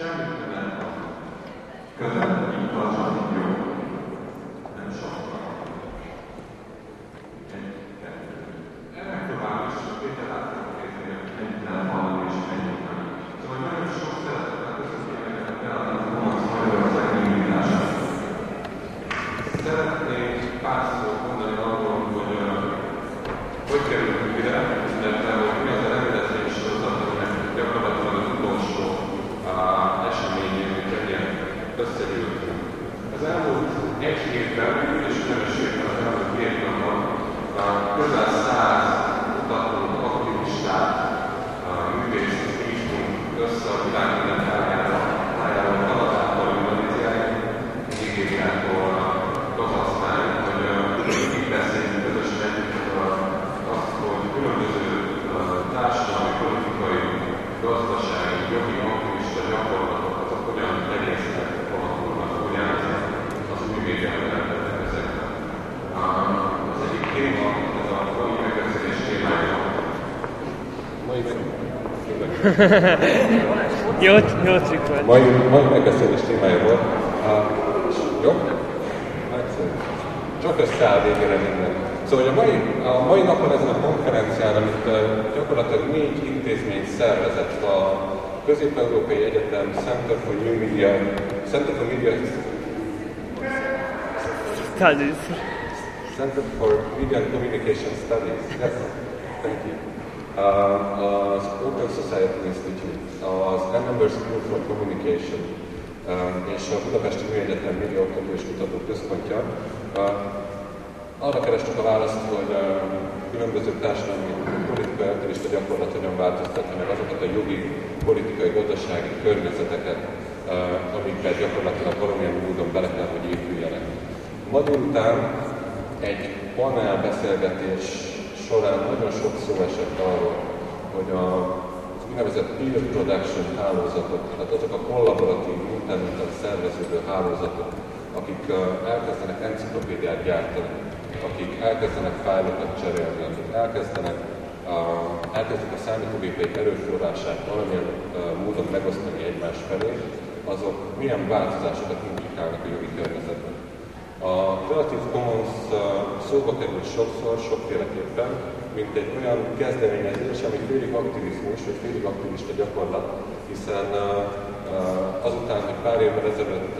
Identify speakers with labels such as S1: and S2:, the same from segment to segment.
S1: 下に向かながら一般の人
S2: 形
S3: Jó, jó trükk volt.
S2: mai, mai megbeszélés témája volt. Uh, jó? Nagyszerű. Csak összeáll végére minden. Szóval a mai, a mai napon ezen a konferencián, amit uh, gyakorlatilag négy intézmény szervezett a Közép-Európai Egyetem Center for New Media, Center for Media
S3: Studies.
S2: Center for Media and Communication Studies. Yes, thank you. Uh, az Open Society Institute, Annenberg School for Communication uh, és a Budapesti Műegyetem Média és Kutató Központja uh, arra kerestük a választ, hogy uh, különböző társadalmi politikai aktivista gyakorlat hogyan változtatja meg azokat a jogi, politikai, gazdasági környezeteket, amiket gyakorlatilag valamilyen módon bele kell, hogy épüljenek. Ma délután egy panel beszélgetés során nagyon sok szó esett arról, hogy a úgynevezett peer production hálózatok, tehát azok a kollaboratív, interneten szerveződő hálózatok, akik elkezdenek enciklopédiát gyártani, akik elkezdenek fájlokat cserélni, akik elkezdenek uh, elkezdik a számítógépeik erőforrását valamilyen módon megosztani egymás felé, azok milyen változásokat implikálnak a jogi környezetben. A Creative Commons uh, szóba kerül sokszor, sokféleképpen, mint egy olyan kezdeményezés, ami félig aktivizmus, vagy félig aktivista gyakorlat, hiszen azután, hogy pár évvel ezelőtt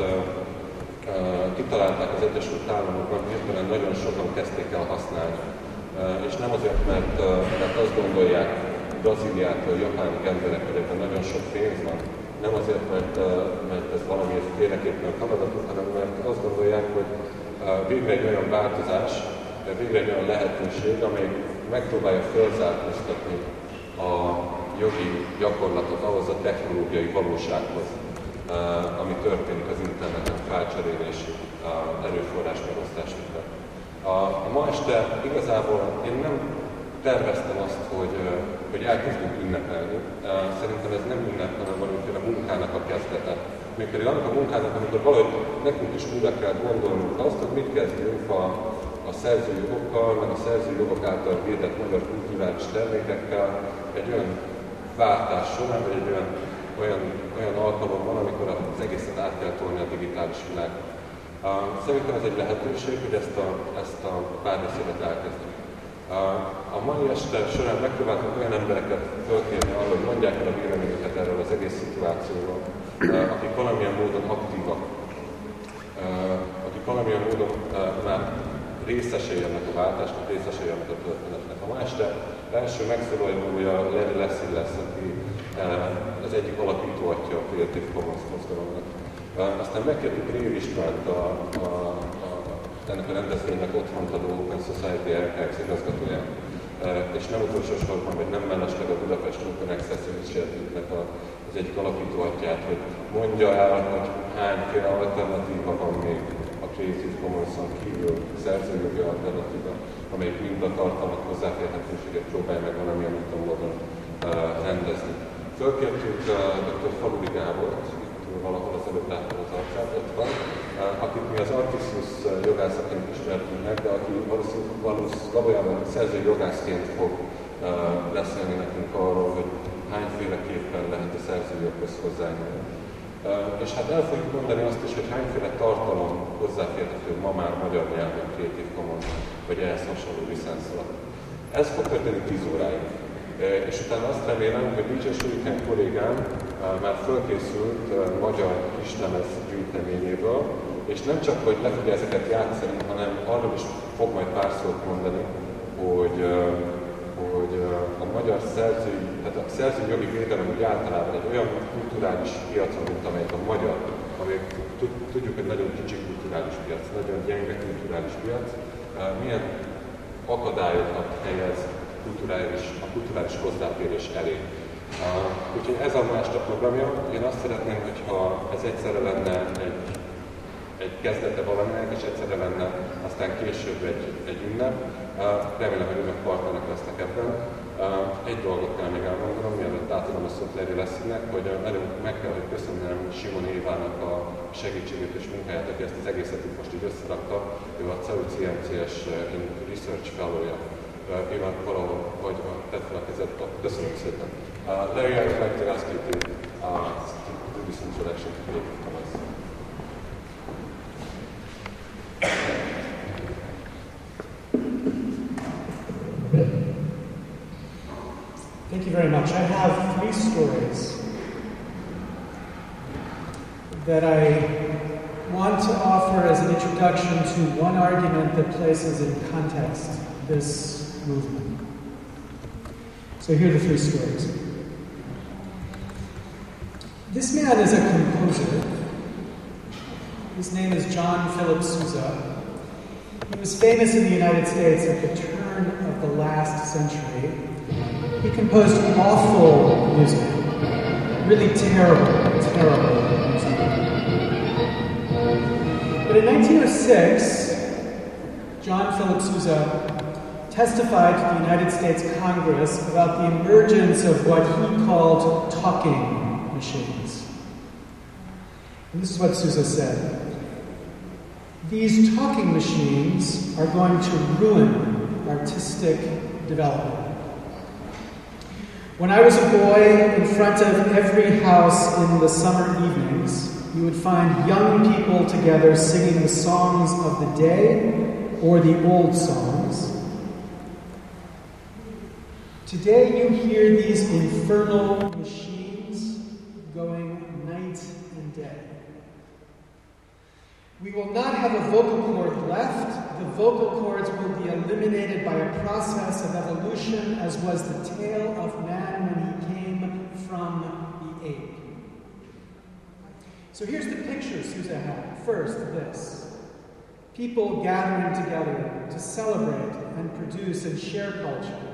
S2: kitalálták az Egyesült Államokban, hirtelen nagyon sokan kezdték el használni. És nem azért, mert, mert azt gondolják Brazíliától, Japánig emberek, ebben nagyon sok pénz van, nem azért, mert, mert ez valami féleképpen feladatot, hanem mert azt gondolják, hogy végre egy olyan változás, végre egy olyan lehetőség, amely megpróbálja felzárkóztatni a jogi gyakorlatot ahhoz a technológiai valósághoz, uh, ami történik az interneten felcserélés uh, erőforrás megosztás. A, ma este igazából én nem terveztem azt, hogy, uh, hogy elkezdünk ünnepelni. Szerintem ez nem ünnep, hanem valamiféle munkának a kezdete. Mégpedig annak a munkának, amikor valahogy nekünk is újra kell gondolnunk azt, hogy mit kezdjünk a, a szerzőjogokkal, meg a szerzőjogok által védett magyar kulturális termékekkel egy olyan váltás során, vagy egy olyan, olyan, olyan alkalommal, amikor az egészet át kell tolni a digitális világ. Uh, szerintem ez egy lehetőség, hogy ezt a, ezt a párbeszédet elkezdjük. A mai este során megpróbáltunk olyan embereket fölkérni arra, hogy mondják el a véleményüket erről az egész szituációról, uh, akik valamilyen módon aktívak, akik valamilyen módon már részesei ennek a váltásnak, részesei ennek a történetnek. A ma este első megszólalója Larry Lessing lesz, aki az egyik alapító atya a Creative Commons mozgalomnak. Aztán megkértük Rév Istvánt, a, a, a, ennek a rendezvénynek otthont adó Open Society RKX igazgatóját, és nem utolsó sorban, vagy nem mellesleg a Budapest Open Access Initiative-nek az egyik alapító atyát, hogy mondja el, hogy hányféle alternatíva van még Creative Commons-on kívül szerzőjogi alternatíva, amelyik mind a tartalmak hozzáférhetőséget próbálja meg valamilyen úton módon rendezni. Fölkértük uh, dr. Faludi Gábort, itt valahol az előbb láttam az arcát, ott van, akit mi az Artisus jogászaként ismertünk meg, de aki valószínűleg szerzői jogászként fog beszélni nekünk arról, hogy hányféleképpen lehet a szerzőjoghoz hozzányúlni. És hát el fogjuk mondani azt is, hogy hányféle tartalom hozzáférhető ma már magyar nyelven Creative Commons, vagy ehhez hasonló licensz alatt. Ez fog történni 10 óráig. És utána azt remélem, hogy DJ Shuriken kollégám már fölkészült magyar kislemez gyűjteményéből, és nem csak, hogy le fogja ezeket játszani, hanem arról is fog majd pár szót mondani, hogy, hogy a magyar szerzői, tehát a szerzői jogi védelem úgy általában egy olyan kulturális piacon, mint amelyik a magyar, ami tudjuk, hogy nagyon kicsi kulturális piac, nagyon gyenge kulturális piac, milyen akadályokat helyez kulturális, a kulturális hozzáférés elé. Úgyhogy ez a másnap programja. Én azt szeretném, hogyha ez egyszerre lenne egy kezdete valaminek, és egyszerre lenne aztán később egy, egy ünnep. Uh, remélem, hogy önök partnerek lesznek ebben. Uh, egy dolgot kell még elmondanom, mielőtt átadom a szót Larry Lessingnek, hogy előbb meg kell, hogy köszönnem Simon Évának a segítségét és munkáját, aki ezt az egészet itt most így összerakta. Ő a CEU CMCS Research Fellow-ja én már valahol vagy tett fel a kezed, köszönöm szépen. Uh, Larry, I would like to ask you to, uh, to do this introduction
S4: much. I have three stories that I want to offer as an introduction to one argument that places in context this movement. So here are the three stories. This man is a composer. His name is John Philip Sousa. He was famous in the United States at the turn of the last century. He composed awful music, really terrible, terrible music. But in 1906, John Philip Sousa testified to the United States Congress about the emergence of what he called talking machines. And this is what Sousa said. These talking machines are going to ruin artistic development. When I was a boy, in front of every house in the summer evenings, you would find young people together singing the songs of the day or the old songs. Today you hear these infernal machines going night and day. We will not have a vocal cord left. The vocal cords will be eliminated by a process of evolution, as was the tale of man the ape. So here's the picture Sousa had. First, this people gathering together to celebrate and produce and share culture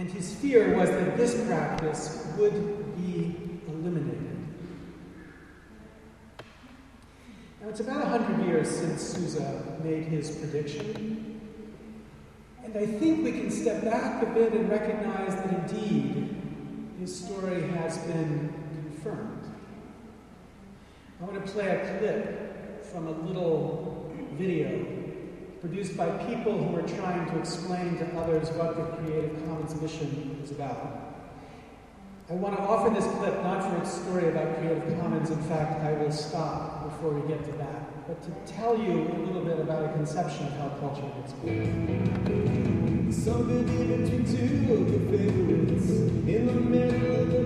S4: and his fear was that this practice would be eliminated. Now, it's about 100 years since Sousa made his prediction, and I think we can step back a bit and recognize that indeed his story has been confirmed. I want to play a clip from a little video produced by people who are trying to explain to others what the Creative Commons mission is about. I want to offer this clip not for its story about Creative Commons, in fact, I will stop before we get to that, but to tell you a little bit about a conception of how culture gets built. Something in between two of your favorites, in the middle of the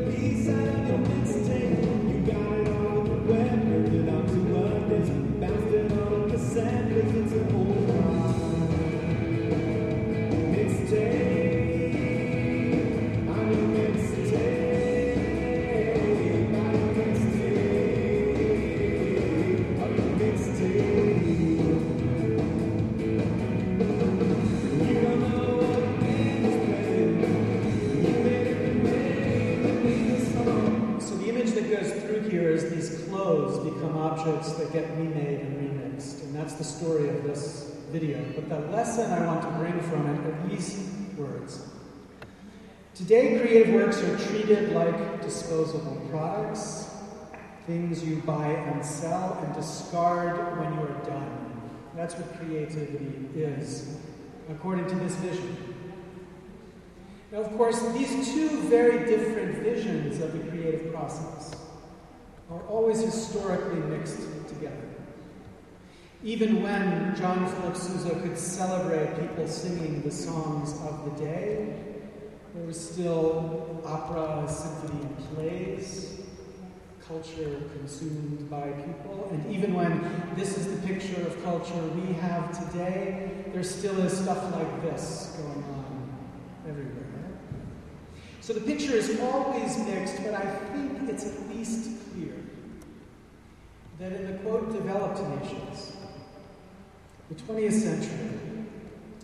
S4: the lesson I want to bring from it are these words. Today, creative works are treated like disposable products, things you buy and sell and discard when you are done. That's what creativity is, according to this vision. Now, of course, these two very different visions of the creative process are always historically mixed together. Even when John Philip Sousa could celebrate people singing the songs of the day, there was still opera, symphony, and plays, culture consumed by people. And even when this is the picture of culture we have today, there still is stuff like this going on everywhere. So the picture is always mixed, but I think it's at least clear that in the quote developed nations, the 20th century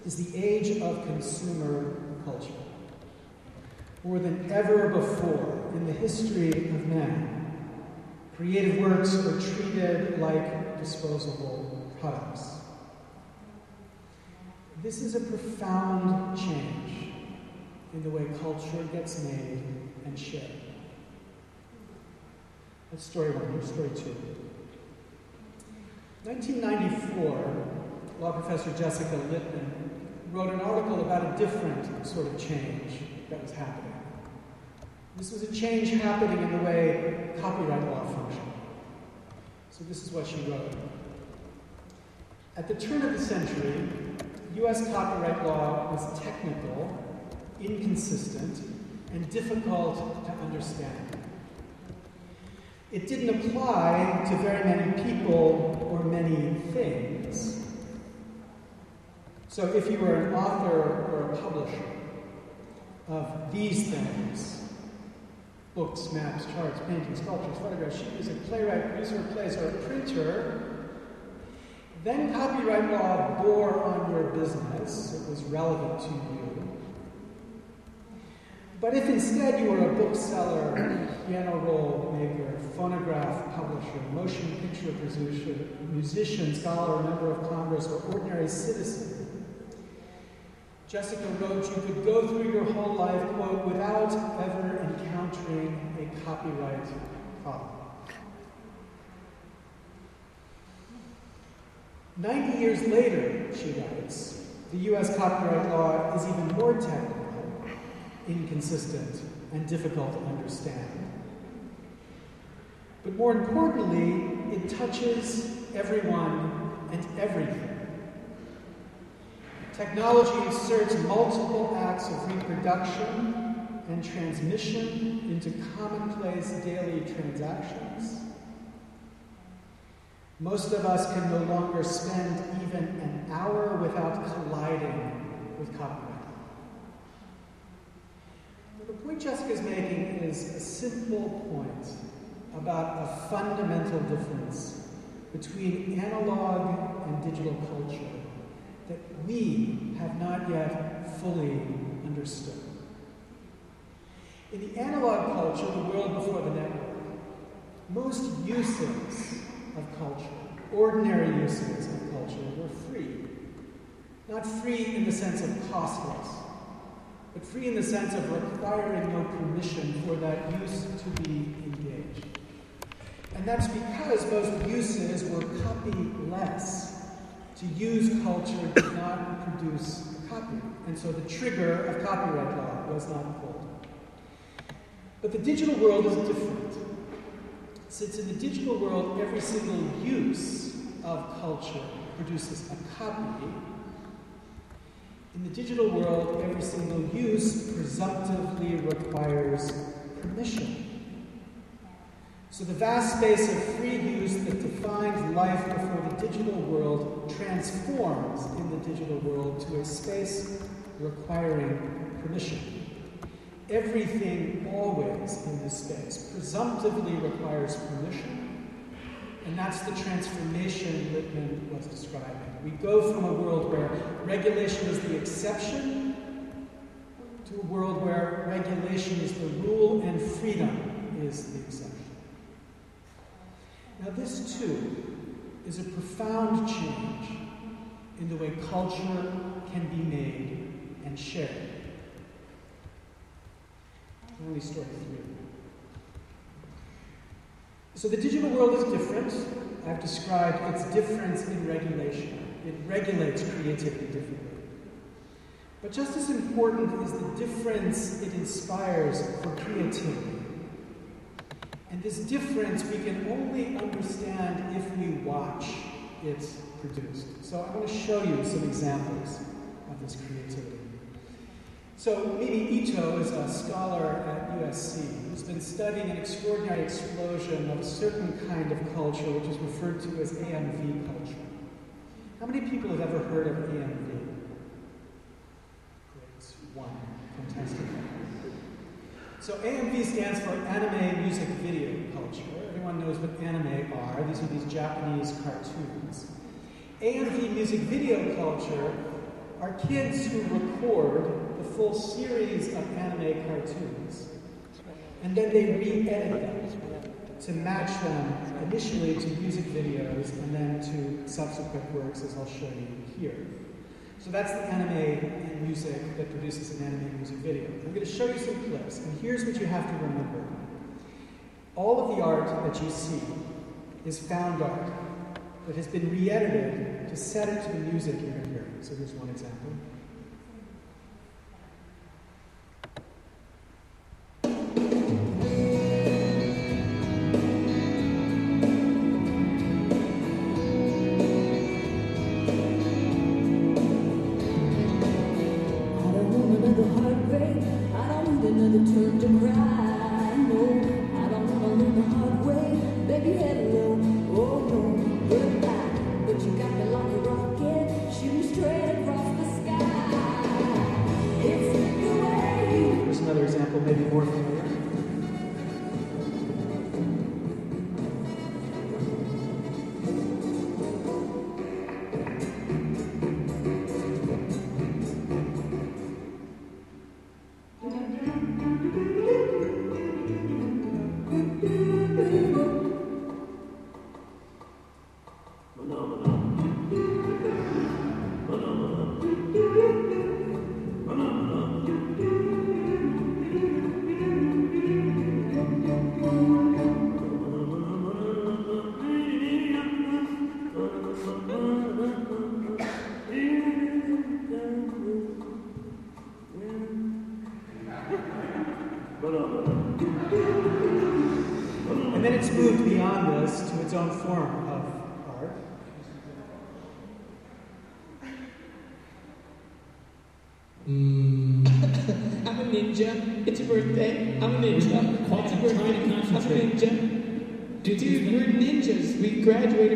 S4: is the age of consumer culture. More than ever before in the history of man, creative works are treated like disposable products. This is a profound change in the way culture gets made and shared. That's story one. Here's story two. 1994, law professor Jessica Litman wrote an article about a different sort of change that was happening. This was a change happening in the way copyright law functioned. So this is what she wrote. At the turn of the century, US copyright law was technical, inconsistent, and difficult to understand. It didn't apply to very many people or many things. So if you were an author or a publisher of these things, books, maps, charts, paintings, sculptures, photographs, sheet a playwright, producer plays, or a printer, then copyright law bore on your business. It was relevant to you. But if instead you were a bookseller, piano roll maker, phonograph publisher, motion picture producer, musician, scholar, member of Congress, or ordinary citizen, Jessica wrote, you could go through your whole life, quote, without ever encountering a copyright problem. 90 years later, she writes, the US copyright law is even more technical, inconsistent, and difficult to understand. But more importantly, it touches everyone and everything. Technology inserts multiple acts of reproduction and transmission into commonplace daily transactions. Most of us can no longer spend even an hour without colliding with copyright. The point Jessica is making is a simple point about a fundamental difference between analog and digital culture we have not yet fully understood. In the analog culture, the world before the network, most uses of culture, ordinary uses of culture, were free. Not free in the sense of costless, but free in the sense of requiring no permission for that use to be engaged. And that's because most uses were copyless. To use culture did not produce a copy, and so the trigger of copyright law was not pulled. But the digital world is different. Since in the digital world, every single use of culture produces a copy, in the digital world, every single use presumptively requires permission. So the vast space of free use that defined life before the digital world transforms in the digital world to a space requiring permission. Everything always in this space presumptively requires permission, and that's the transformation Litman was describing. We go from a world where regulation is the exception to a world where regulation is the rule and freedom is the exception. Now, this too is a profound change in the way culture can be made and shared. Only story three. So the digital world is different. I've described its difference in regulation. It regulates creativity differently. But just as important is the difference it inspires for creativity. And this difference we can only understand if we watch it produced. So I want to show you some examples of this creativity. So Mimi Ito is a scholar at USC who's been studying an extraordinary explosion of a certain kind of culture which is referred to as AMV culture. How many people have ever heard of AMV? Great, one. Fantastic. So AMV stands for Anime Music Video Culture. Everyone knows what anime are. These are these Japanese cartoons. AMV music video culture are kids who record the full series of anime cartoons and then they re-edit them to match them initially to music videos and then to subsequent works as I'll show you here. So that's the anime and music that produces an anime music video. I'm going to show you some clips, and here's what you have to remember. All of the art that you see is found art that has been re-edited to set it to the music you're hearing. So here's one example. Brenda Moran.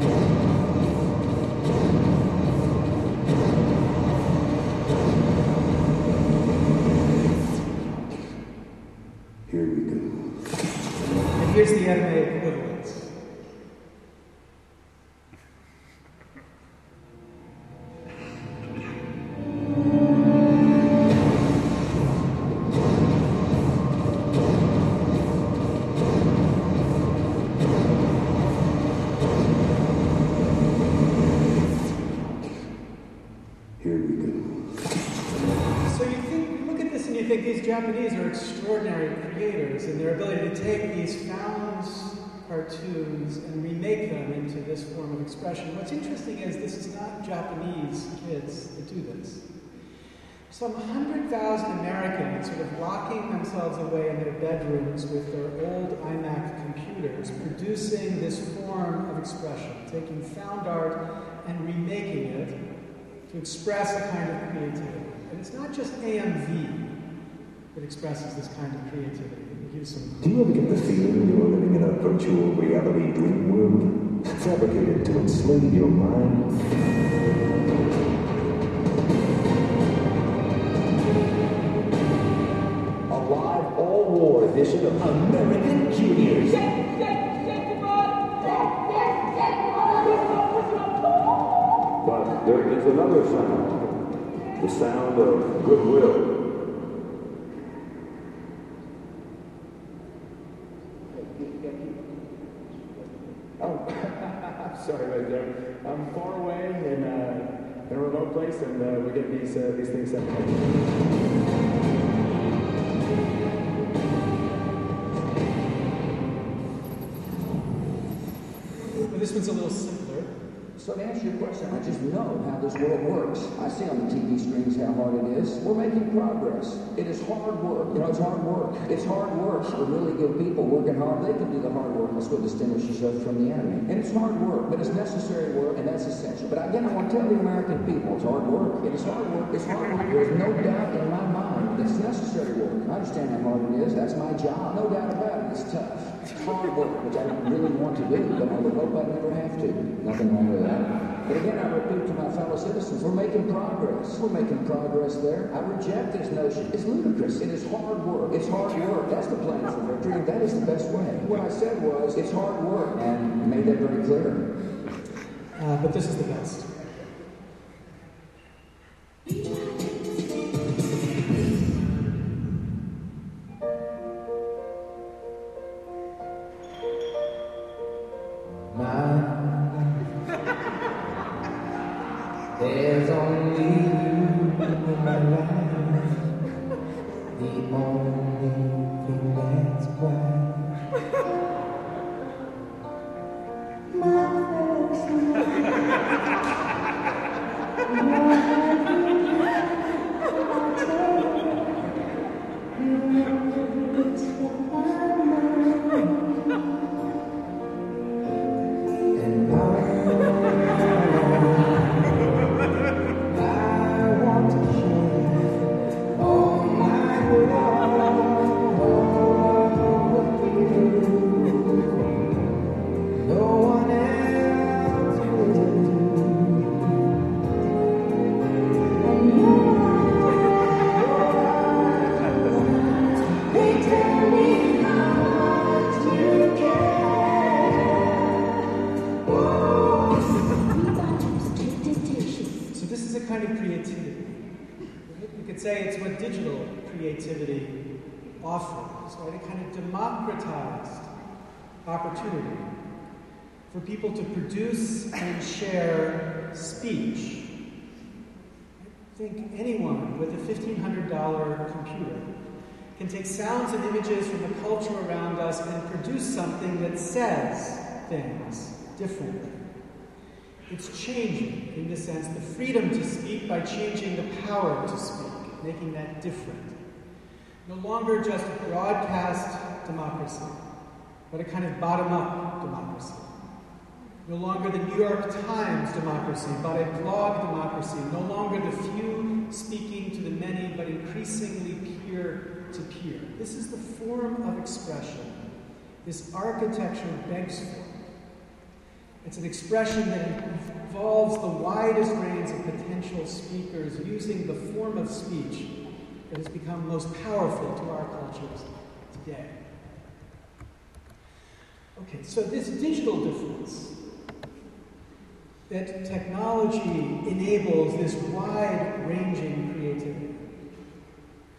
S5: Here
S4: expression. What's interesting is this is not Japanese kids that do this. Some 100,000 Americans sort of locking themselves away in their bedrooms with their old iMac computers, producing this form of expression, taking found art and remaking it to express a kind of creativity. And it's not just AMV that expresses this kind of creativity.
S5: Do you ever get the feeling you're living in a virtual reality dream world, fabricated to enslave your mind? A live all-war edition of American Juniors. But there is another sound, the sound of goodwill.
S6: Works, and uh, we get these uh, these things.
S4: Well, this one's a little.
S7: So to answer your question, I just know how this world works. I see on the TV screens how hard it is. We're making progress. It is hard work. You know, it's hard work. It's hard work for really good people working hard. They can do the hard work. That's what distinguishes us from the enemy. And it's hard work, but it's necessary work, and that's essential. But again, I want to tell the American people, it's hard work. It is hard work. It's hard work. There's no doubt in my mind that it's necessary work. I understand how hard it is. That's my job. No doubt about it. It's tough. Which I don't really want to do, but I would hope I never have to. Nothing wrong with that. But again, I repeat to my fellow citizens, we're making progress. We're making progress there. I reject this notion. It's ludicrous. It is hard work. It's hard work. That's the plan for victory, that is the best way. What I said was, it's hard work, and made that very clear.
S4: Uh, but this is the best.
S8: In my life, the only thing
S4: digital creativity offers, right? A kind of democratized opportunity for people to produce and share speech. I think anyone with a $1,500 computer can take sounds and images from the culture around us and produce something that says things differently. It's changing, in the sense, the freedom to speak by changing the power to speak, making that different. No longer just broadcast democracy, but a kind of bottom up democracy. No longer the New York Times democracy, but a blog democracy. No longer the few speaking to the many, but increasingly peer to peer. This is the form of expression this architecture begs for. It's an expression that involves the widest range of potential speakers using the form of speech that has become most powerful to our cultures today. Okay, so this digital difference that technology enables this wide ranging creativity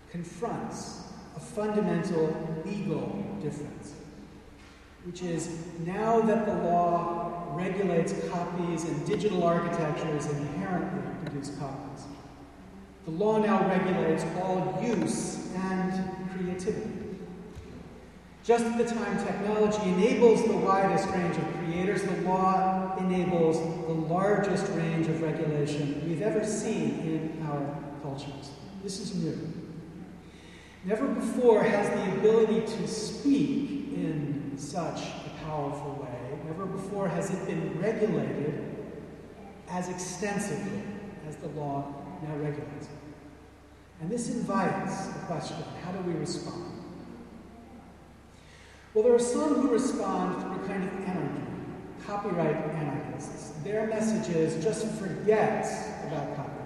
S4: confronts a fundamental legal difference, which is now that the law regulates copies and digital architectures inherently produce copies, the law now regulates all use and creativity. Just at the time technology enables the widest range of creators, the law enables the largest range of regulation we've ever seen in our cultures. This is new. Never before has the ability to speak in such a powerful way, before has it been regulated as extensively as the law now regulates. It. And this invites the question how do we respond? Well, there are some who respond through a kind of anarchy, copyright anarchists. Their message is just forget about copyright.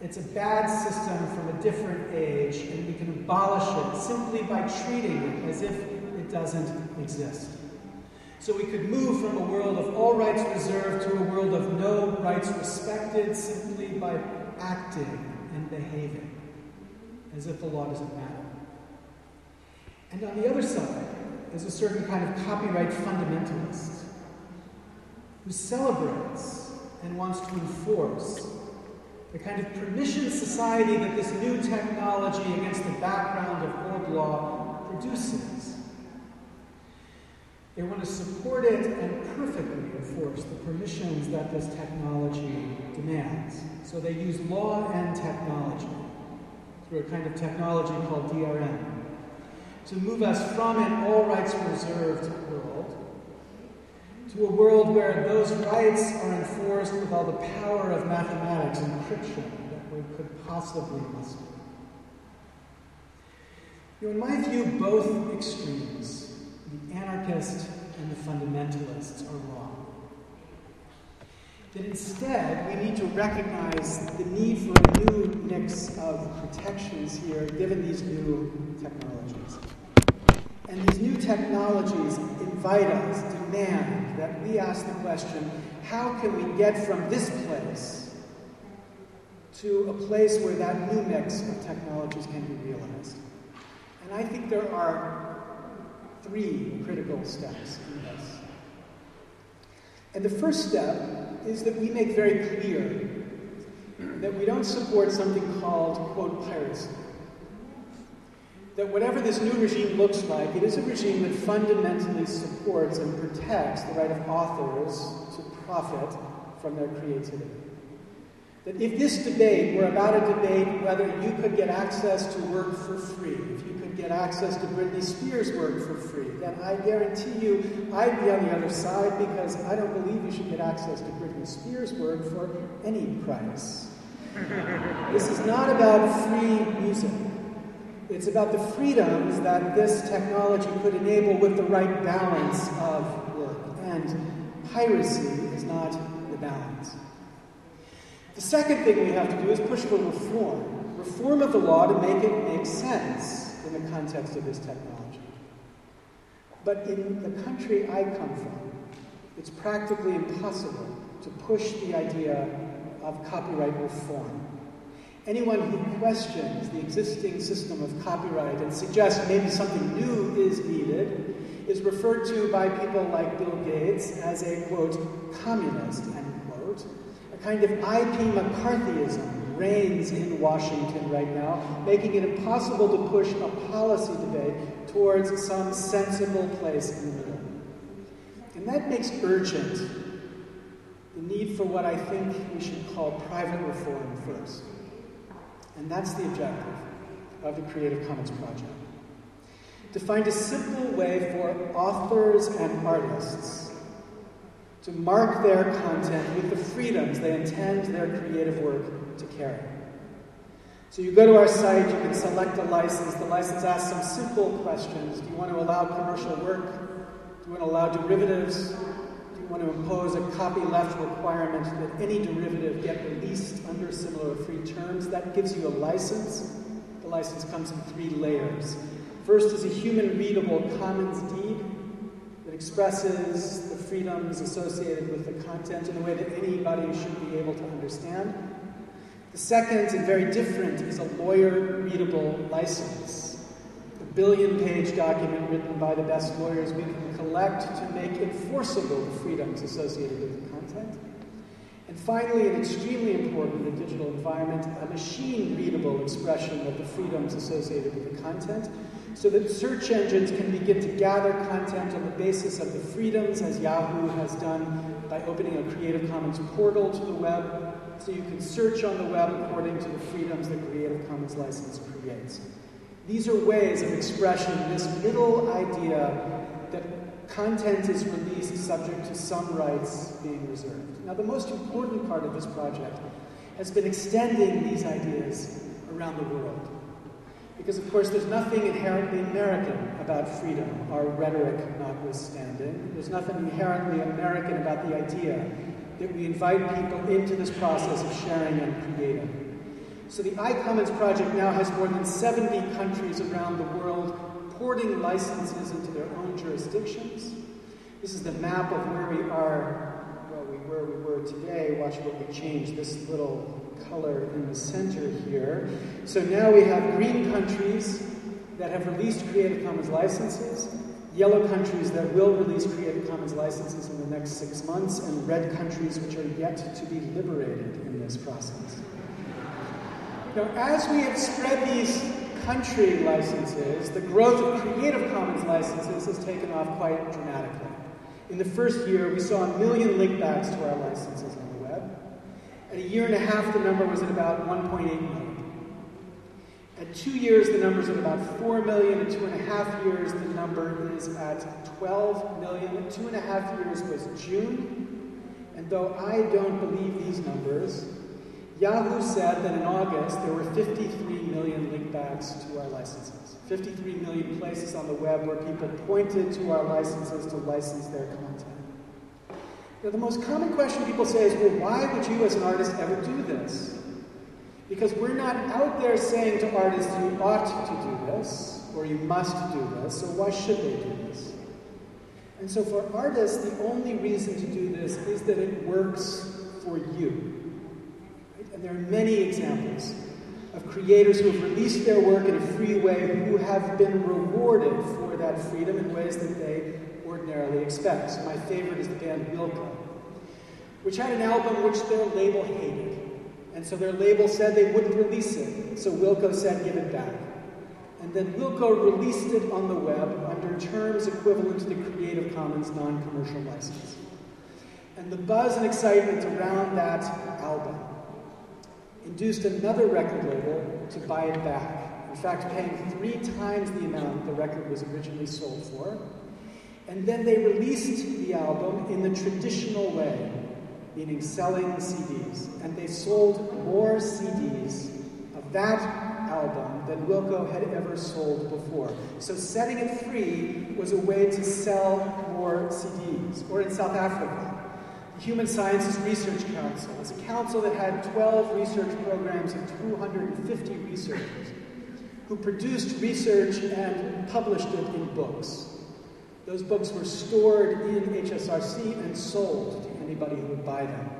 S4: It's a bad system from a different age, and we can abolish it simply by treating it as if it doesn't exist. So we could move from a world of all rights reserved to a world of no rights respected simply by acting and behaving as if the law doesn't matter. And on the other side, there's a certain kind of copyright fundamentalist who celebrates and wants to enforce the kind of permission society that this new technology against the background of old law produces. They want to support it and perfectly enforce the permissions that this technology demands. So they use law and technology through a kind of technology called DRM to move us from an all rights reserved world to a world where those rights are enforced with all the power of mathematics and encryption that we could possibly muster. You know, in my view, both extremes, the anarchist and the fundamentalists, are wrong. That instead, we need to recognize the need for a new mix of protections here, given these new technologies. And these new technologies invite us, demand that we ask the question how can we get from this place to a place where that new mix of technologies can be realized? And I think there are three critical steps in this. And the first step is that we make very clear that we don't support something called, quote, piracy that whatever this new regime looks like, it is a regime that fundamentally supports and protects the right of authors to profit from their creativity. That if this debate were about a debate whether you could get access to work for free, if get access to Britney Spears' work for free, then I guarantee you I'd be on the other side because I don't believe you should get access to Britney Spears' work for any price. this is not about free music. It's about the freedoms that this technology could enable with the right balance of work. And piracy is not the balance. The second thing we have to do is push for reform. Reform of the law to make it make sense in the context of this technology. But in the country I come from, it's practically impossible to push the idea of copyright reform Anyone who questions the existing system of copyright and suggests maybe something new is needed is referred to by people like Bill Gates as a, quote, communist, end quote. A kind of IP McCarthyism reigns in Washington right now, making it impossible to push a policy debate towards some sensible place in the middle. And that makes urgent the need for what I think we should call private reform first. And that's the objective of the Creative Commons Project. To find a simple way for authors and artists to mark their content with the freedoms they intend their creative work So you go to our site, you can select a license. The license asks some simple questions. Do you want to allow commercial work? Do you want to allow derivatives? Do you want to impose a copyleft requirement that any derivative get released under similar free terms. That gives you a license. The license comes in three layers. First is a human readable commons deed that expresses the freedoms associated with the content in a way that anybody should be able to understand. The second, and very different, is a lawyer readable license billion page document written by the best lawyers we can collect to make enforceable the freedoms associated with the content. And finally, and extremely important in the digital environment, a machine readable expression of the freedoms associated with the content so that search engines can begin to gather content on the basis of the freedoms, as Yahoo has done by opening a Creative Commons portal to the web, so you can search on the web according to the freedoms that Creative Commons license creates. These are ways of expressing this middle idea that content is released subject to some rights being reserved. Now, the most important part of this project has been extending these ideas around the world. Because, of course, there's nothing inherently American about freedom, our rhetoric notwithstanding. There's nothing inherently American about the idea that we invite people into this process of sharing and creating. So the iCommons project now has more than 70 countries around the world porting licenses into their own jurisdictions. This is the map of where we are, well, we, where we were today. Watch what we changed this little color in the center here. So now we have green countries that have released Creative Commons licenses, yellow countries that will release Creative Commons licenses in the next six months, and red countries which are yet to be liberated in this process. Now, as we have spread these country licenses, the growth of Creative Commons licenses has taken off quite dramatically. In the first year, we saw a million linkbacks to our licenses on the web. At a year and a half, the number was at about 1.8 million. At two years, the number is at about 4 million. At two and a half years, the number is at 12 million. Two and a half years was June. And though I don't believe these numbers, Yahoo said that in August there were 53 million linkbacks to our licenses. 53 million places on the web where people pointed to our licenses to license their content. Now, the most common question people say is, well, why would you as an artist ever do this? Because we're not out there saying to artists, you ought to do this, or you must do this, so why should they do this? And so for artists, the only reason to do this is that it works for you. Right? And there are many examples of creators who have released their work in a free way who have been rewarded for that freedom in ways that they ordinarily expect. So my favorite is the band Wilco, which had an album which their label hated. And so their label said they wouldn't release it. So Wilco said, give it back. And then Wilco released it on the web under terms equivalent to the Creative Commons non commercial license. And the buzz and excitement around that album induced another record label to buy it back. In fact, paying three times the amount the record was originally sold for. And then they released the album in the traditional way, meaning selling CDs. And they sold more CDs of that album than Wilco had ever sold before. So setting it free was a way to sell more CDs. Or in South Africa, the Human Sciences Research Council is a council that had 12 research programs and 250 researchers who produced research and published it in books. Those books were stored in HSRC and sold to anybody who would buy them.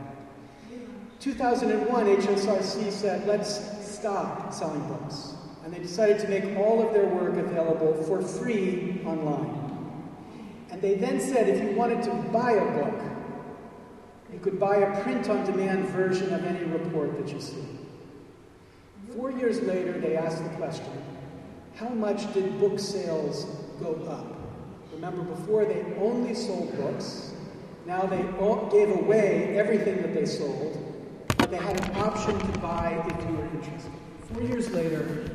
S4: 2001, HSRC said, let's stop selling books. And they decided to make all of their work available for free online. And they then said if you wanted to buy a book, you could buy a print on demand version of any report that you see. Four years later, they asked the question how much did book sales go up? Remember, before they only sold books, now they gave away everything that they sold, but they had an option to buy if you were interested. Four years later,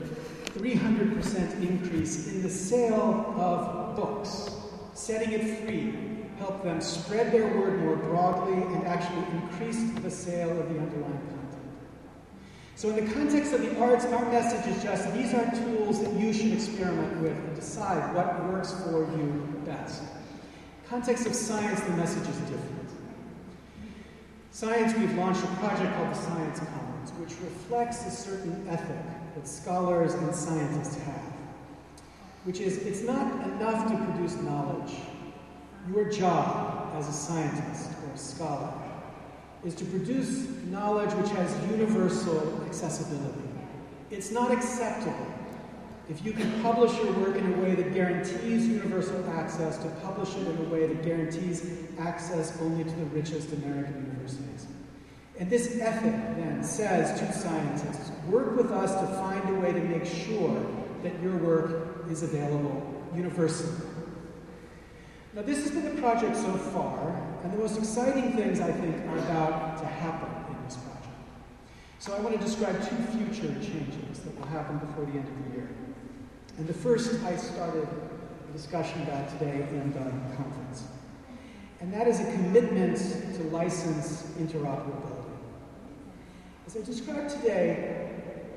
S4: 300% increase in the sale of books. Setting it free helped them spread their word more broadly and actually increased the sale of the underlying content. So, in the context of the arts, our message is just these are tools that you should experiment with and decide what works for you best. Context of science, the message is different. Science, we've launched a project called the Science Commons, which reflects a certain ethic that scholars and scientists have, which is it's not enough to produce knowledge. Your job as a scientist or a scholar is to produce knowledge which has universal accessibility. It's not acceptable if you can publish your work in a way that guarantees universal access, to publish it in a way that guarantees access only to the richest American universities. And this ethic then says to scientists work with us to find a way to make sure that your work is available universally. Now, this has been the project so far, and the most exciting things I think are about to happen in this project. So, I want to describe two future changes that will happen before the end of the year. And the first I started a discussion about today in the conference. And that is a commitment to license interoperability. As I described today,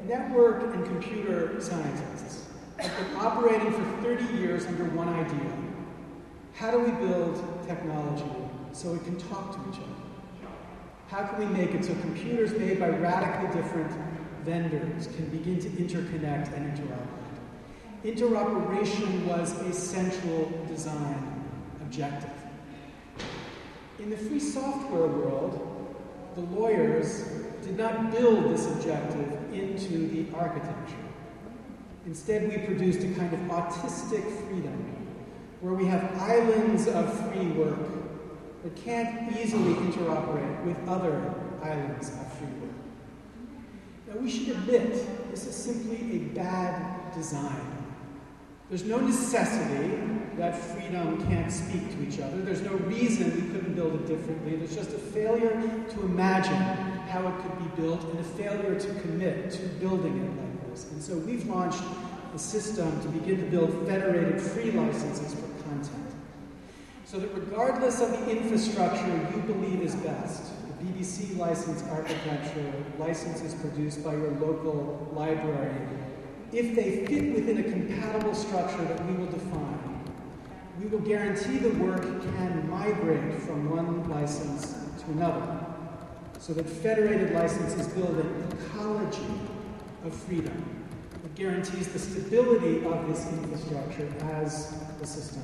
S4: network and computer scientists have been operating for 30 years under one idea. How do we build technology so it can talk to each other? How can we make it so computers made by radically different vendors can begin to interconnect and interoperate? Interoperation was a central design objective. In the free software world, the lawyers did not build this objective into the architecture. Instead, we produced a kind of autistic freedom where we have islands of free work that can't easily interoperate with other islands of free work. Now, we should admit this is simply a bad design. There's no necessity that freedom can't speak to each other. There's no reason we couldn't build it differently. There's just a failure to imagine how it could be built and a failure to commit to building it like this. And so we've launched a system to begin to build federated free licenses for content. So that regardless of the infrastructure you believe is best, the BBC license architecture, licenses produced by your local library, if they fit within a compatible structure that we will define, we will guarantee the work can migrate from one license to another, so that federated licenses build an ecology of freedom that guarantees the stability of this infrastructure as the system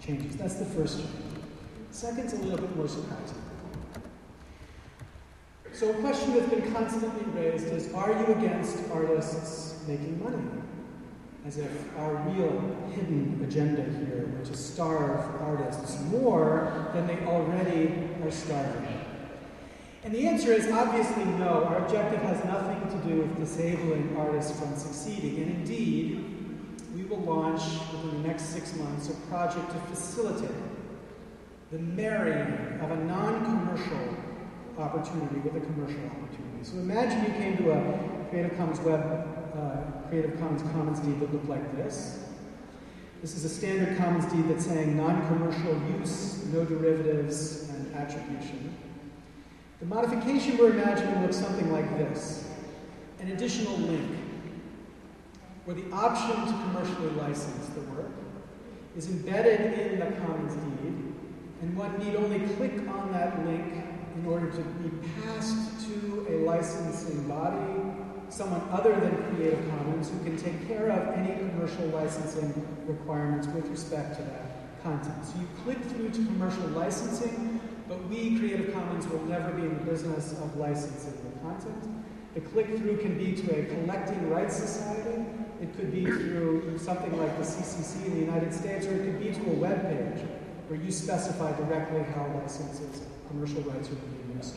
S4: changes. That's the first change. Second's a little bit more surprising. So a question that's been constantly raised is, are you against artists making money? As if our real hidden agenda here were to starve artists more than they already are starving. And the answer is obviously no. Our objective has nothing to do with disabling artists from succeeding. And indeed, we will launch within the next six months a project to facilitate the marrying of a non commercial opportunity with a commercial opportunity. So imagine you came to a Creative Commons Web, uh, Creative Commons Commons deed that looked like this. This is a standard Commons deed that's saying non-commercial use, no derivatives, and attribution. The modification we're imagining looks something like this. An additional link, where the option to commercially license the work is embedded in the Commons deed, and one need only click on that link in order to be passed to a licensing body, someone other than Creative Commons, who can take care of any commercial licensing requirements with respect to that content. So you click through to commercial licensing, but we, Creative Commons, will never be in the business of licensing the content. The click through can be to a collecting rights society. It could be through something like the CCC in the United States, or it could be to a web page where you specify directly how licenses, commercial rights are being used.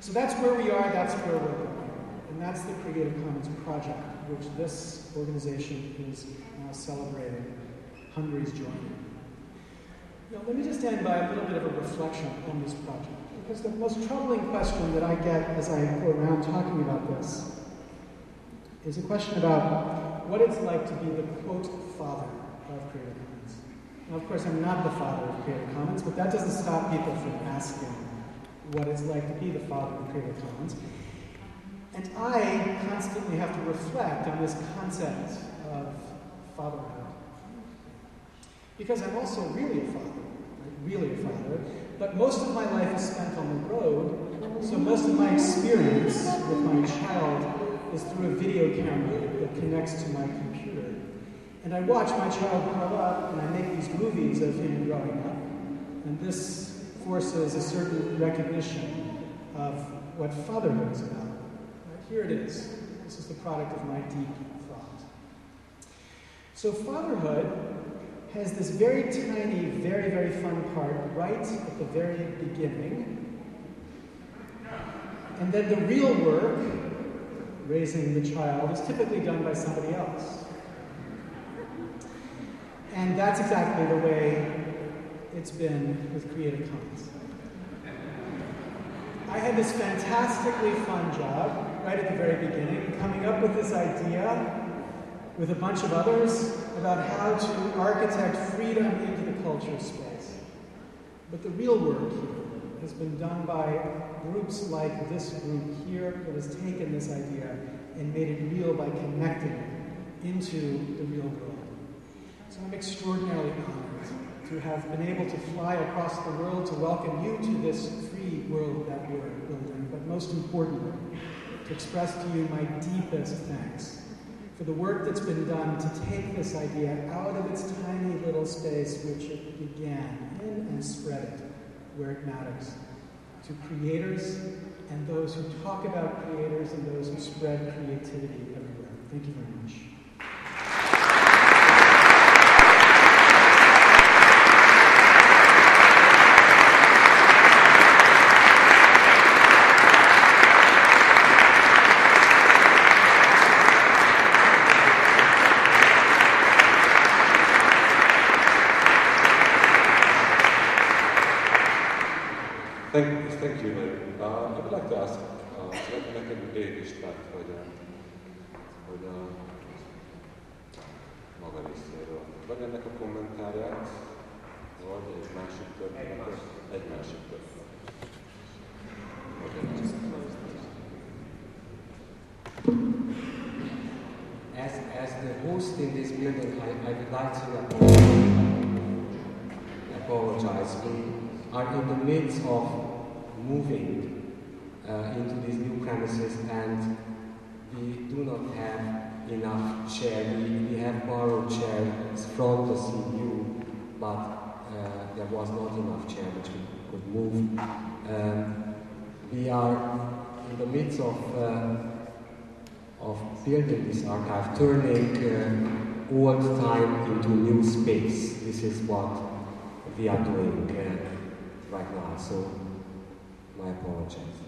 S4: So that's where we are, that's where we're going. And that's the Creative Commons project, which this organization is now celebrating. Hungary's joining. Now, let me just end by a little bit of a reflection on this project. Because the most troubling question that I get as I go around talking about this is a question about what it's like to be the quote father. Now, of course, I'm not the father of Creative Commons, but that doesn't stop people from asking what it's like to be the father of Creative Commons. And I constantly have to reflect on this concept of fatherhood. Because I'm also really a father, really a father, but most of my life is spent on the road, so most of my experience with my child is through a video camera that connects to my computer. And I watch my child grow up, and I make these movies of him growing up. And this forces a certain recognition of what fatherhood is about. Right, here it is. This is the product of my deep thought. So, fatherhood has this very tiny, very, very fun part right at the very beginning. And then the real work, raising the child, is typically done by somebody else. And that's exactly the way it's been with Creative Commons. I had this fantastically fun job right at the very beginning, coming up with this idea with a bunch of others about how to architect freedom into the culture space. But the real work here has been done by groups like this group here that has taken this idea and made it real by connecting it into the real world. So I'm extraordinarily honored to have been able to fly across the world to welcome you to this free world that we're building, but most importantly, to express to you my deepest thanks for the work that's been done to take this idea out of its tiny little space which it began in and spread it where it matters to creators and those who talk about creators and those who spread creativity everywhere. Thank you very much.
S2: I'd like to ask, uh, let- neked Rév István, hogy, uh, hogy uh, maga részéről. Vagy ennek a kommentárját, vagy egy másik történetet, egy másik történetet. Vagy egy
S9: As, as the host in this building, I, I would like to apologize. apologize. We are in the midst of moving uh, into these new premises and we do not have enough chairs. We, have borrowed chairs from the CEU, but uh, there was not enough chair which we could move. Um, we are in the midst of uh, of building this archive, turning uh, old time into new space. This is what we are doing uh, right now. So, my apologies.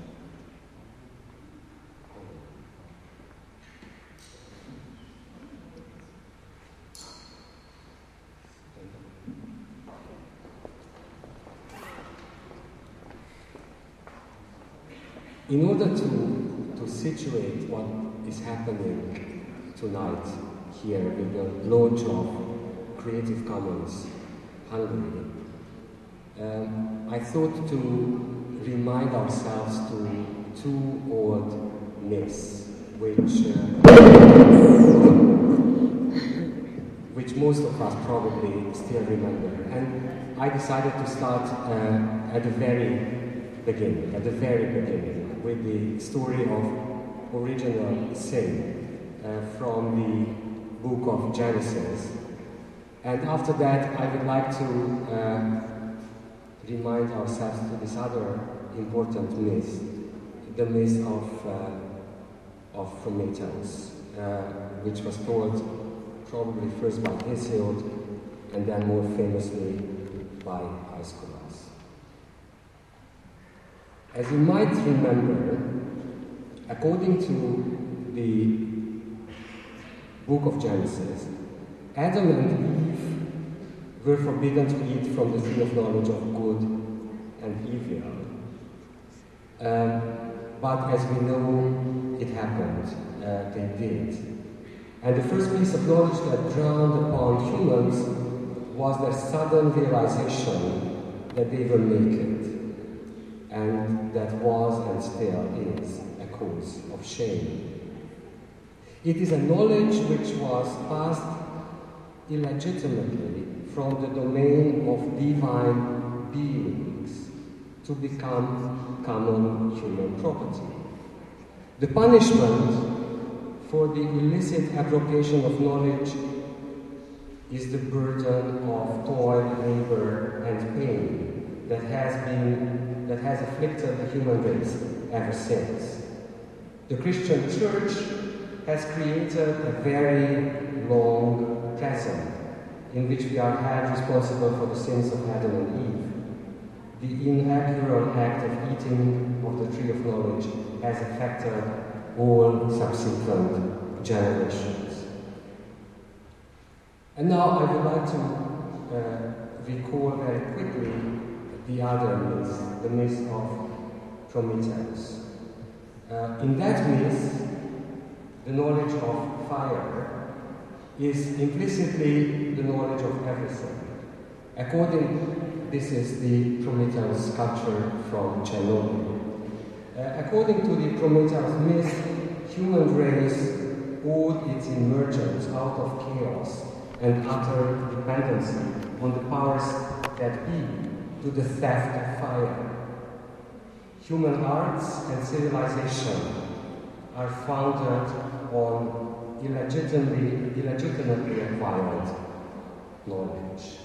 S9: In order to, to situate what is happening tonight here with the launch of Creative Commons Hungary, um, I thought to remind ourselves to two old myths which, uh, which most of us probably still remember. And I decided to start uh, at the very beginning, at the very beginning, with the story of original sin uh, from the book of Genesis. And after that, I would like to uh, remind ourselves to this other important myth, the myth of, uh, of Prometheus, uh, which was told probably first by Hesiod and then more famously by Aeschylus. As you might remember, according to the book of Genesis, Adam and Eve were forbidden to eat from the tree of knowledge of good and evil. Um, but as we know, it happened. Uh, they did. And the first piece of knowledge that dawned upon humans was their sudden realization that they were naked. And that was and still is a cause of shame. It is a knowledge which was passed illegitimately from the domain of divine beings to become common human property. The punishment for the illicit appropriation of knowledge is the burden of toil, labor, and pain that has been that has afflicted the human race ever since. The Christian Church has created a very long present in which we are held responsible for the sins of Adam and Eve. The inaugural act of eating of the tree of knowledge has affected all subsequent generations. And now I would like to uh, recall very quickly the other myth, the myth of Prometheus. Uh, in that myth, the knowledge of fire is implicitly the knowledge of everything. According, this is the Prometheus sculpture from Chernobyl. Uh, according to the Prometheus myth, human race owed its emergence out of chaos and utter dependency on the powers that be to the theft of fire. Human arts and civilization are founded on illegitimately, illegitimately acquired knowledge.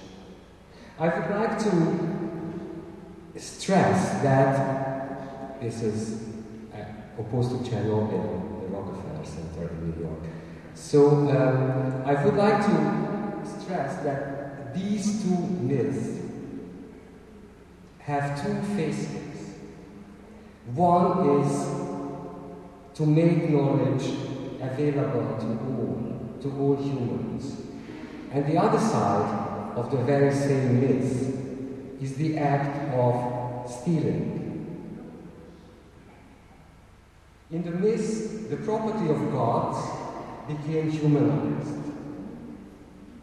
S9: I would like to stress that this is uh, opposed to Chernobyl, the Rockefeller Center in New York. So um, I would like to stress that these two myths have two faces. One is to make knowledge available to all, to all humans. And the other side of the very same myth is the act of stealing. In the myth, the property of God became humanized.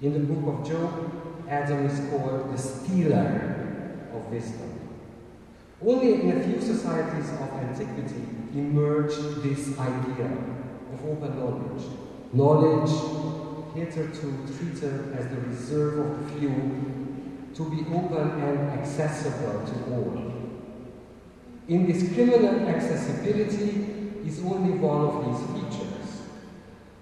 S9: In the book of Job, Adam is called the stealer of wisdom. Only in a few societies of antiquity emerged this idea of open knowledge. Knowledge hitherto treated as the reserve of the few to be open and accessible to all. Indiscriminate accessibility is only one of these features.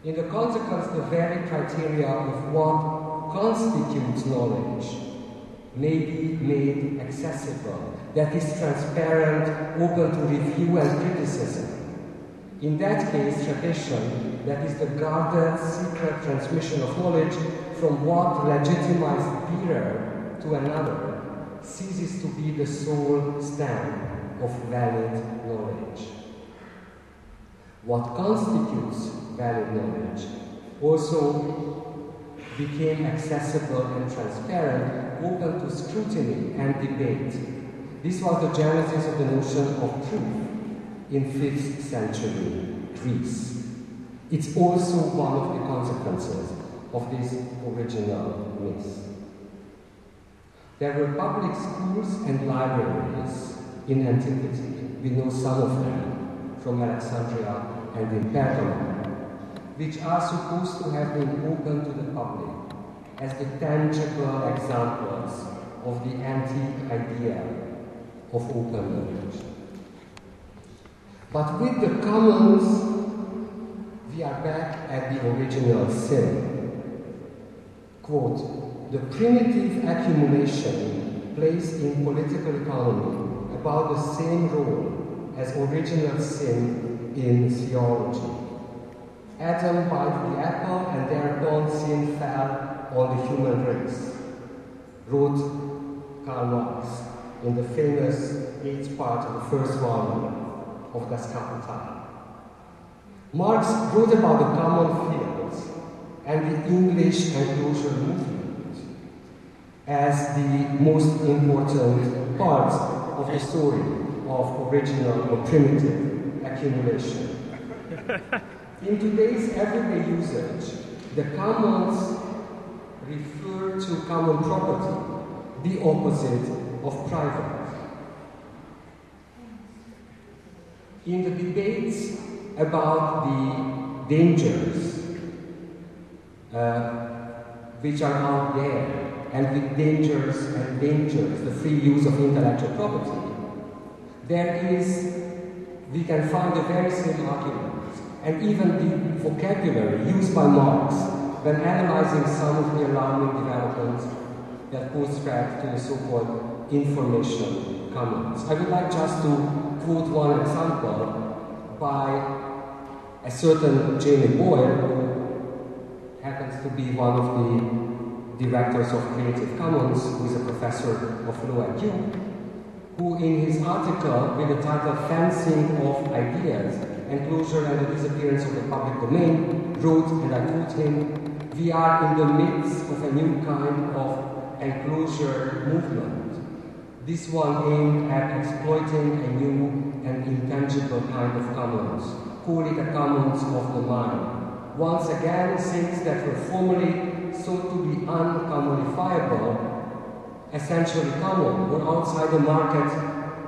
S9: In the consequence, the very criteria of what constitutes knowledge may be made accessible, that is transparent, open to review and criticism. In that case, tradition, that is the guarded, secret transmission of knowledge from one legitimized bearer to another, ceases to be the sole stamp of valid knowledge. What constitutes valid knowledge also became accessible and transparent, open to scrutiny and debate. This was the genesis of the notion of truth in 5th century Greece. It's also one of the consequences of this original myth. There were public schools and libraries in antiquity. We know some of them from Alexandria and in Pergamon, which are supposed to have been open to the public as the tangible examples of the antique idea of open knowledge. But with the commons, we are back at the original sin. Quote, the primitive accumulation plays in political economy about the same role as original sin in theology. Adam bite the apple and thereupon sin fell on the human race, wrote Karl Marx in the famous eighth part of the first volume of Das Kapital. Marx wrote about the common fields and the English enclosure movement as the most important part of the story of original or primitive accumulation. In today's everyday usage, the commons refer to common property, the opposite of private. In the debates about the dangers uh, which are out there and with dangers and dangers, the free use of intellectual property, there is, we can find the very same arguments and even the vocabulary used by Marx when analyzing some of the alarming developments that pose threat to the so-called information commons. I would like just to quote one example by a certain Jamie Boyle, who happens to be one of the directors of Creative Commons, who is a professor of law at Duke, who in his article with the title Fencing of Ideas, Enclosure and the Disappearance of the Public Domain, wrote, and I quote him, we are in the midst of a new kind of enclosure movement. This one aimed at exploiting a new and intangible kind of commons. Call it a commons of the mind. Once again, things that were formerly sought to be uncommunifiable, essentially common, or outside the market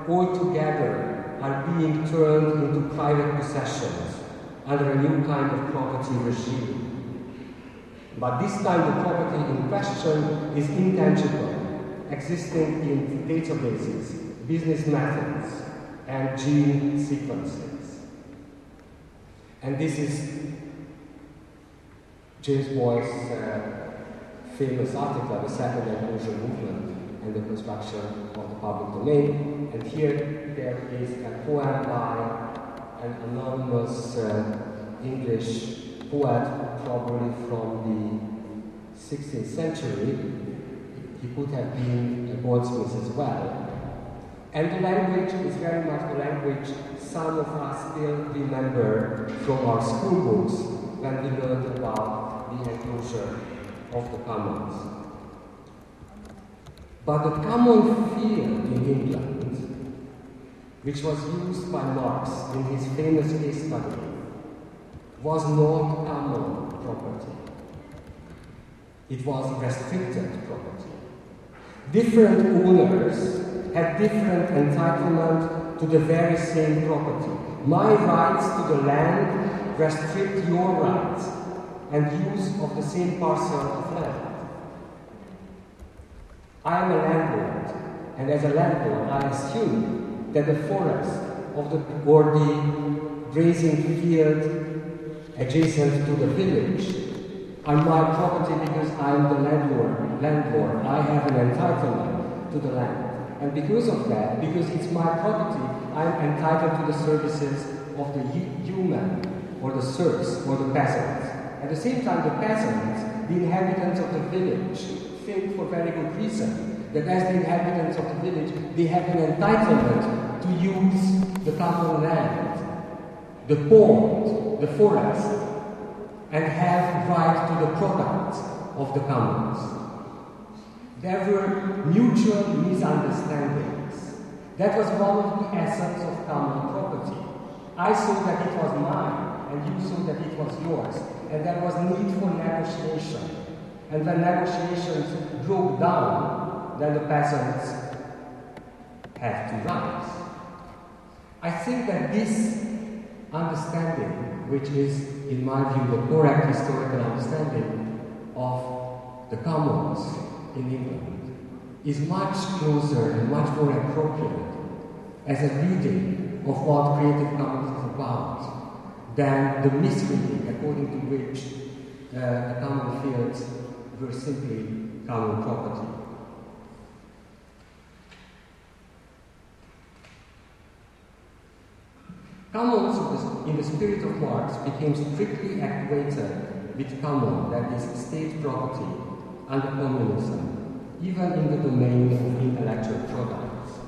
S9: altogether are being turned into private possessions under a new kind of property regime. But this time the property in question is intangible, existing in databases, business methods, and gene sequences. And this is James Boyle's uh, famous article, The Second Enclosure Movement and the Construction of the Public Domain. And here there is a poem by an anonymous uh, English poet, probably from the 16th century. He could have been a Goldsmith as well. And the language is very much the language some of us still remember from our school books when we learned about the enclosure of the commons. But the common field in England which was used by Marx in his famous case study, was not common property. It was restricted property. Different owners had different entitlement to the very same property. My rights to the land restrict your rights and use of the same parcel of land. I am a landlord, and as a landlord, I assume that the forest of the, or the grazing field adjacent to the village are my property because I am the landlord. Landlord, I have an entitlement to the land, and because of that, because it's my property, I am entitled to the services of the human, or the serfs, or the peasants. At the same time, the peasants, the inhabitants of the village, think for very good reason that as the inhabitants of the village, they have an entitlement to use the common land, the pond, the forest, and have right to the products of the commons. There were mutual misunderstandings. That was one of the essence of common property. I saw that it was mine, and you saw that it was yours, and there was need for negotiation. And when negotiations broke down, then the peasants had to rise. I think that this understanding, which is, in my view, the correct historical understanding of the commons in England, is much closer and much more appropriate as a reading of what Creative Commons is about than the misreading according to which uh, the common fields were simply common property. Commons, in the spirit of Marx, became strictly equated with common, that is, state property, under communism, even in the domain of intellectual products.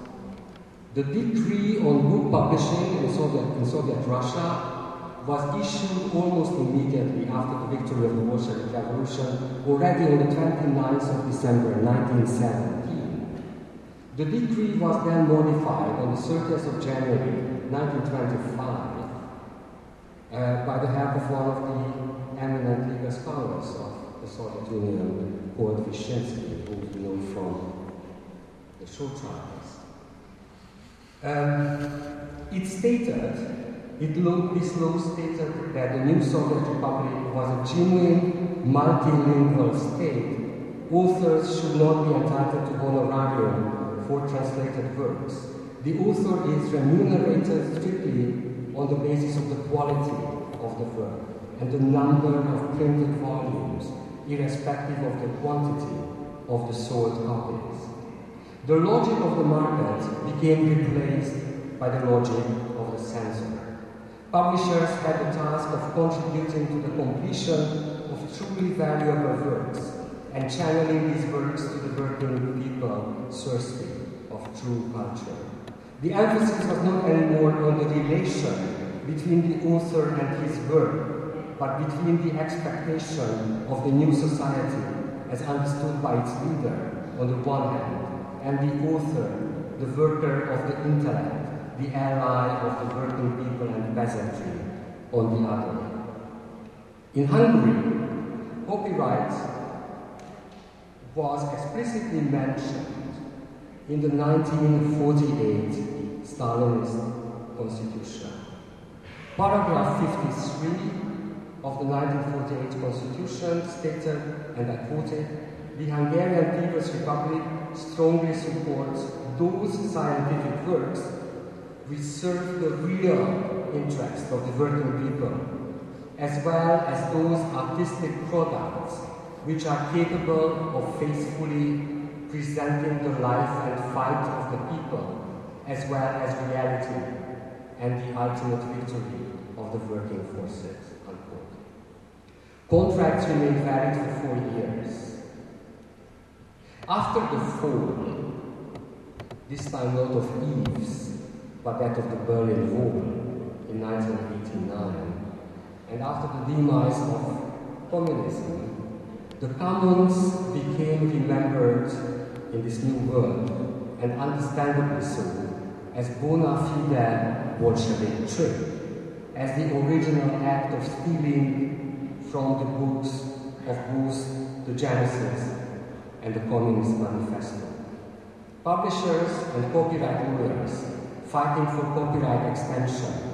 S9: The decree on book publishing in Soviet, in Soviet Russia was issued almost immediately after the victory of the Bolshevik Revolution, already on the 29th of December 1917. The decree was then modified on the 30th of January 1925 uh, by the help of one of the eminent legal scholars of the Soviet Union, called Vyshinsky, who we know from the show trials. Um, it stated it lo- this law stated that the new Soviet Republic was a genuine multilingual state. Authors should not be entitled to honorarium for translated works. The author is remunerated strictly on the basis of the quality of the work and the number of printed volumes, irrespective of the quantity of the sold copies. The logic of the market became replaced by the logic of the censor. Publishers had the task of contributing to the completion of truly valuable works and channeling these works to the working people thirsty true culture. The emphasis was not anymore on the relation between the author and his work, but between the expectation of the new society as understood by its leader on the one hand, and the author, the worker of the intellect, the ally of the working people and peasantry on the other. In Hungary, copyright was explicitly mentioned in the 1948 Stalinist constitution. Paragraph 53 of the 1948 constitution stated, and I quote the Hungarian People's Republic strongly supports those scientific works which serve the real interests of the working people, as well as those artistic products which are capable of faithfully presenting the life and fight of the people, as well as reality and the ultimate victory of the working forces. Unquote. Contracts remained valid for four years. After the fall, this time not of Eves, but that of the Berlin Wall in 1989. And after the demise of communism, the commons became remembered in this new world, and understandably so, as bona fide Bolshevik trick, as the original act of stealing from the books of both the Genesis and the Communist Manifesto. Publishers and copyright lawyers fighting for copyright extension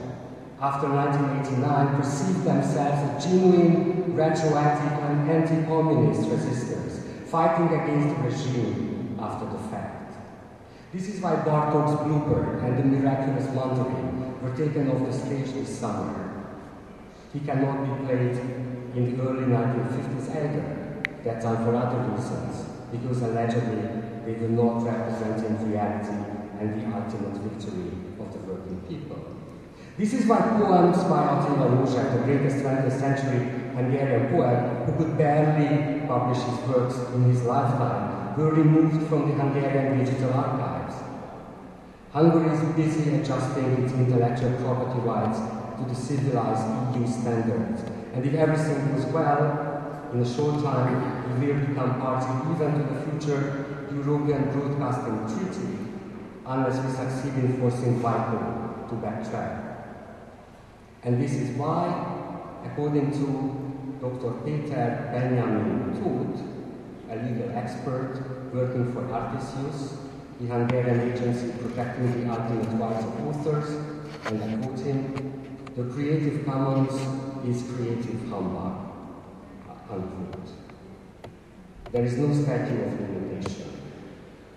S9: after 1989 perceived themselves as genuine, retroactive, and anti-communist resistors fighting against the regime after the fact. This is why Bartok's Bluebeard and the miraculous Mandarin were taken off the stage this summer. He cannot be played in the early 1950s either, that time for other reasons, because allegedly they do not representing reality and the ultimate victory of the working people. This is why poems by Attila József, the greatest 20th century Hungarian poet, who could barely publish his works in his lifetime, were removed from the Hungarian digital archives. Hungary is busy adjusting its intellectual property rights to the civilized EU standards, and if everything goes well, in a short time, we will become party even to the future European Broadcasting Treaty, unless we succeed in forcing WIPO to backtrack. And this is why, according to Dr. Peter Benjamin Tóth, a legal expert working for Artisjus, the Hungarian agency protecting the ultimate rights of authors, and I quote him, the Creative Commons is creative humbug, uh, unquote. There is no statute of limitation.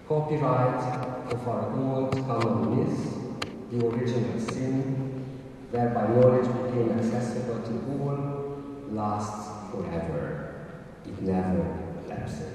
S9: Copyright of our old common myth, the original sin, whereby knowledge became accessible to all, lasts forever. It never lapses.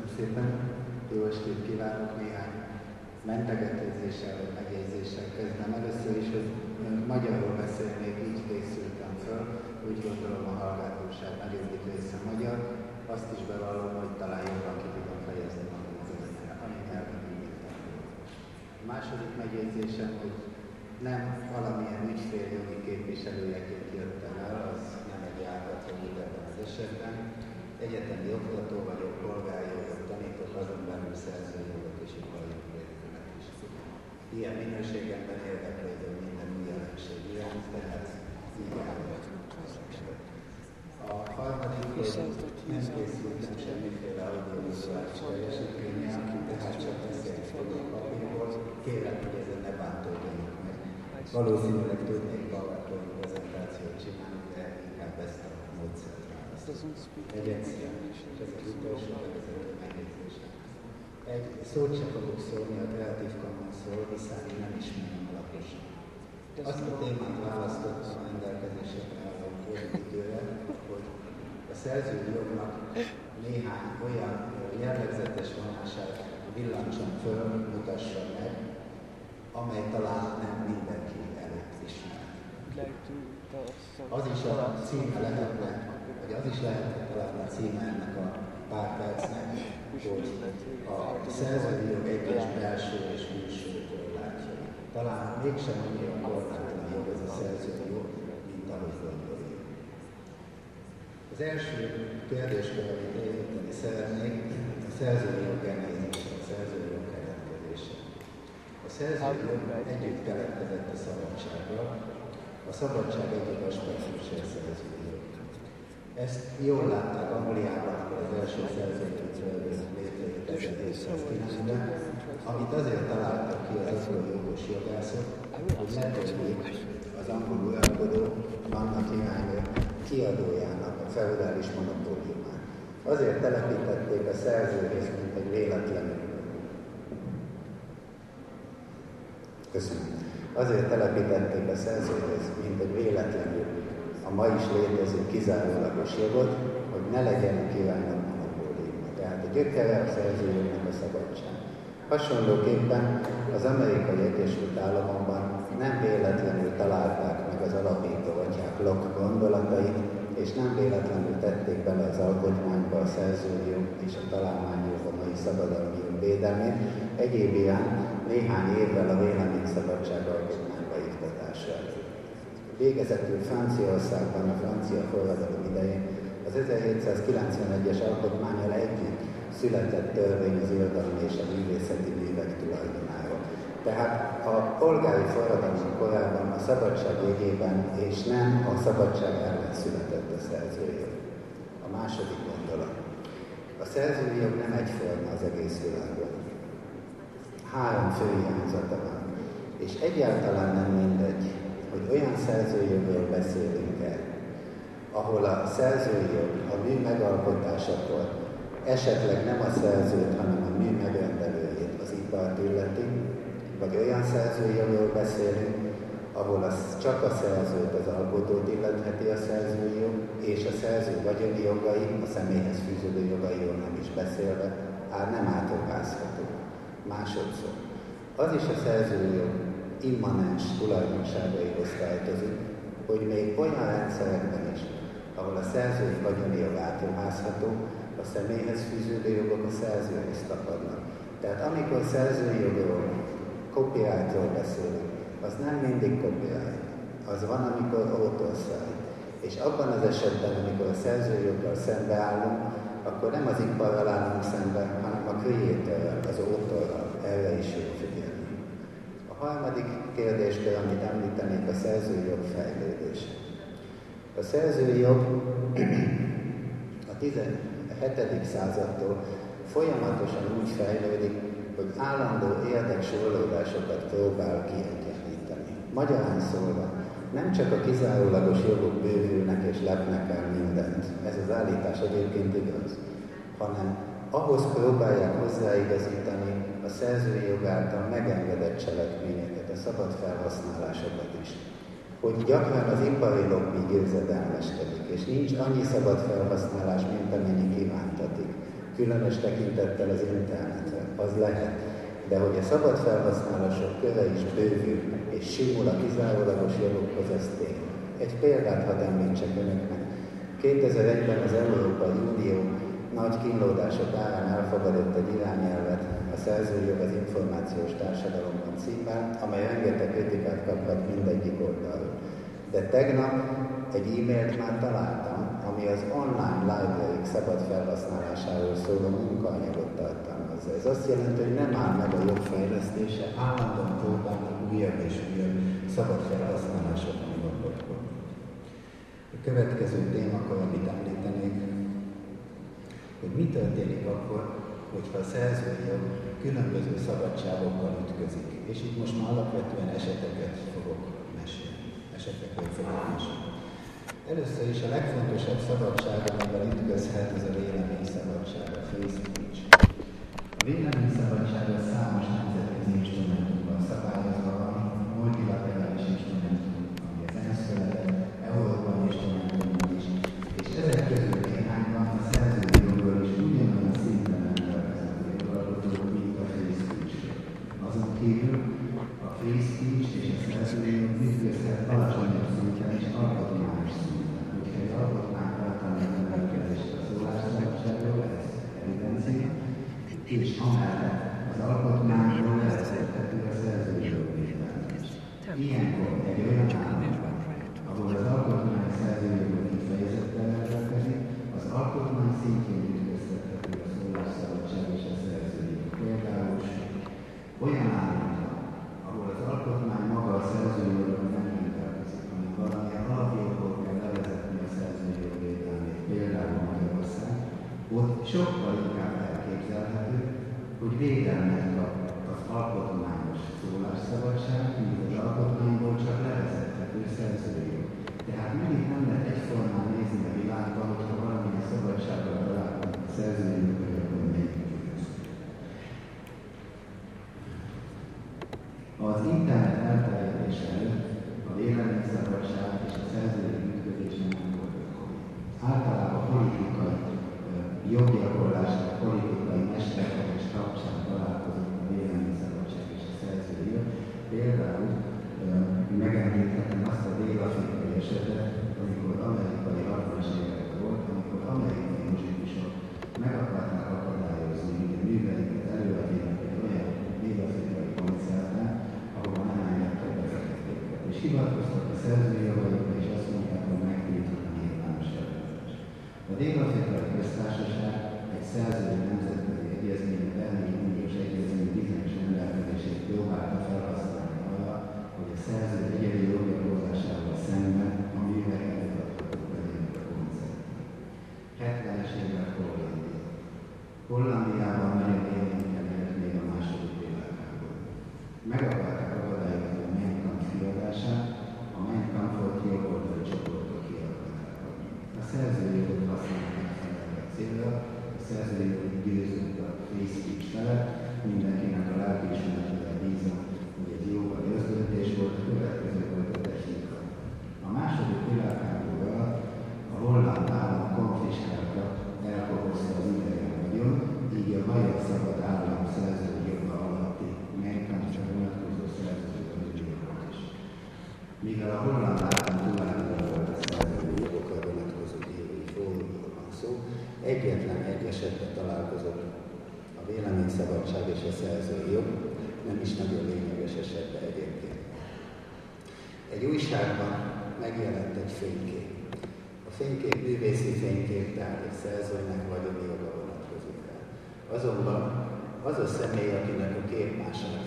S10: Köszönöm szépen, jó estét kívánok néhány mentegetőzéssel vagy megjegyzéssel kezdem. Először is, hogy magyarul beszélnék, így készültem föl, úgy gondolom a hallgatóság nagyobbik része magyar. Azt is bevallom, hogy talán jobban ki tudom fejezni magam az anyanyelven, mint A második megjegyzésem, hogy nem valamilyen ügyféljogi képviselőjeként jöttem el, az nem egy átadó ebben az esetben. Egyetemi oktató vagyok, polgárjogot tanítok, azon belül szerzőjogot és iparjogvédelmet is. Ilyen minőségemben érdeklődöm minden új jelenség iránt, tehát így állok. A harmadik, hogy nem készültem semmiféle audiovizuális teljesítményen, tehát csak beszélni fogok papírból. Kérem, hogy ezen ne bántódjanak meg. Valószínűleg tudnék PowerPoint prezentációt csinálni, de inkább ezt a módszert megjegyzésem. Egy szót sem fogok szólni a Creative Commons-ról, hiszen én nem ismerem alaposan. Azt a témát választottam a rendelkezésemre álló időre, hogy a szerzői jognak néhány olyan jellegzetes vonását villancsam föl, mutassam meg, amely talán nem mindenki előtt ismer. Az is a címe lehetne, vagy az is lehetne talán a címe ennek a pár percnek, hogy a szerzői jog egyes belső és külső korlátjai. Talán mégsem annyira korlátlan jog ez a szerzői jog, mint ahogy gondoljuk. Az első kérdéskör, amit érinteni szeretnék, a szerzői jog a szerzői jog szerzőjog együtt keletkezett a szabadsággal, a szabadság egyik aspektusa a szerzőjog. Ezt jól látták Angliában, amikor az első szerzőjog létrejött 1709-ben, amit azért találtak ki az angol jogos jogászok, hogy megtörjék az angol uralkodó Manna király kiadójának a feudális monopóliumát. Azért telepítették a szerzőhöz, mint egy véletlenül. Köszönöm. Azért telepítették a szerzőhöz, mint egy véletlenül a ma is létező kizárólagos jogot, hogy ne legyen a királynak monopóliuma. Tehát a gyökere a szerzőjognak a szabadság. Hasonlóképpen az Amerikai Egyesült Államokban nem véletlenül találták meg az alapító atyák Locke gondolatait, és nem véletlenül tették bele az alkotmányba a szerzői jog és a találmányjog a mai szabadalmi jog védelmét, egyéb ilyen néhány évvel a véleményszabadság alkotmányba iktatása Végezetül Franciaországban a francia forradalom idején az 1791-es alkotmányal együtt született törvény az irodalmi és a művészeti művek tulajdonáról. Tehát a polgári forradalom korában a szabadság jegyében és nem a szabadság ellen született a szerzőjog. A második gondolat. A szerzői jog nem egyforma az egész világon. Három fő irányzata van. És egyáltalán nem mindegy, hogy olyan szerzőjogról beszélünk el, ahol a szerzői a mű megalkotásakor esetleg nem a szerzőt, hanem a mű megrendelőjét, az ipart illeti, vagy olyan szerzői beszélünk, ahol az csak a szerzőt, az alkotót illetheti a szerzői és a szerző vagyoni jogai, a személyhez fűződő jogairól nem is beszélve, ár nem átogázható. Másodszor. Az is a szerzői immanens tulajdonságaihoz tartozik, hogy még olyan rendszerekben is, ahol a szerzői vagyoni jog átruházható, a személyhez fűződő jogok a szerzőhöz tapadnak. Tehát amikor szerzői jogról, copyrightról beszélünk, az nem mindig copyright. Az van, amikor autorszaj. És abban az esetben, amikor a szerzői joggal szembeállunk, akkor nem az iparral állunk szembe, hanem a creatorral, az autorral. Erre is jó harmadik kérdéskör, amit említenék, a szerzői jog fejlődése. A szerzői jog a 17. századtól folyamatosan úgy fejlődik, hogy állandó érdeksorolódásokat próbál kiegyenlíteni. Magyarán szólva, nem csak a kizárólagos jogok bővülnek és lepnek el mindent, ez az állítás egyébként igaz, hanem ahhoz próbálják hozzáigazítani szerzői jog által megengedett cselekményeket, a szabad felhasználásokat is. Hogy gyakran az ipari lobby győzedelmeskedik, és nincs annyi szabad felhasználás, mint amennyi kívántatik. Különös tekintettel az internetre, az lehet. De hogy a szabad felhasználások köve is bővül, és simul a kizárólagos jogokhoz, az tény. Egy példát hadd említsek önöknek. 2001-ben az Európai Unió nagy kínlódások árán elfogadott egy irányelvet szerzőjog az információs társadalomban címmel, amely rengeteg kritikát kaphat mindegyik oldalról. De tegnap egy e-mailt már találtam, ami az online library szabad felhasználásáról szóló munkaanyagot tartalmazza. Ez azt jelenti, hogy nem áll meg a jogfejlesztése, állandóan próbálnak újabb és újabb szabad felhasználásokon gondolkodni. A következő témakor, amit említenék, hogy mi történik akkor, hogyha a szerzői jog különböző szabadságokkal ütközik. És itt most már alapvetően eseteket fogok mesélni. Esetekről fogok mesélni. Először is a legfontosabb szabadság, amivel ütközhet, ez a free speech. A véleményszabadság a számos nemzetközi újságban megjelent egy fénykép. A fénykép művészi fénykép, tehát egy szerzőnek vagyoni joga vonatkozik el. Azonban az a személy, akinek a képmását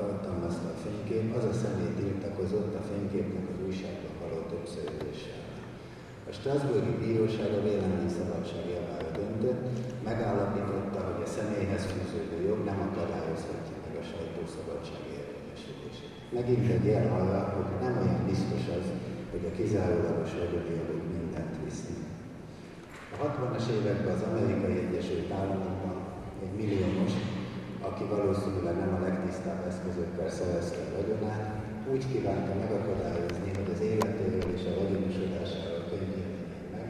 S10: tartalmazta a fénykép, az a személy tiltakozott a fényképnek az újságban való többszörözéssel. A Strasburgi Bíróság a véleményszabadság javára döntött, megállapította, hogy a személyhez fűződő jog nem akadályozhatja meg a sajtószabadság érvényesülését. Megint egy jel arra, hogy nem olyan biztos az, hogy a kizárólagos vagyoni jogok mindent visznek. A 60-as években az Amerikai Egyesült Államokban egy milliómos, aki valószínűleg nem a legtisztább eszközökkel szerezte a vagyonát, úgy kívánta megakadályozni, hogy az életéről és a vagyonosodásáról könyvjeljen meg,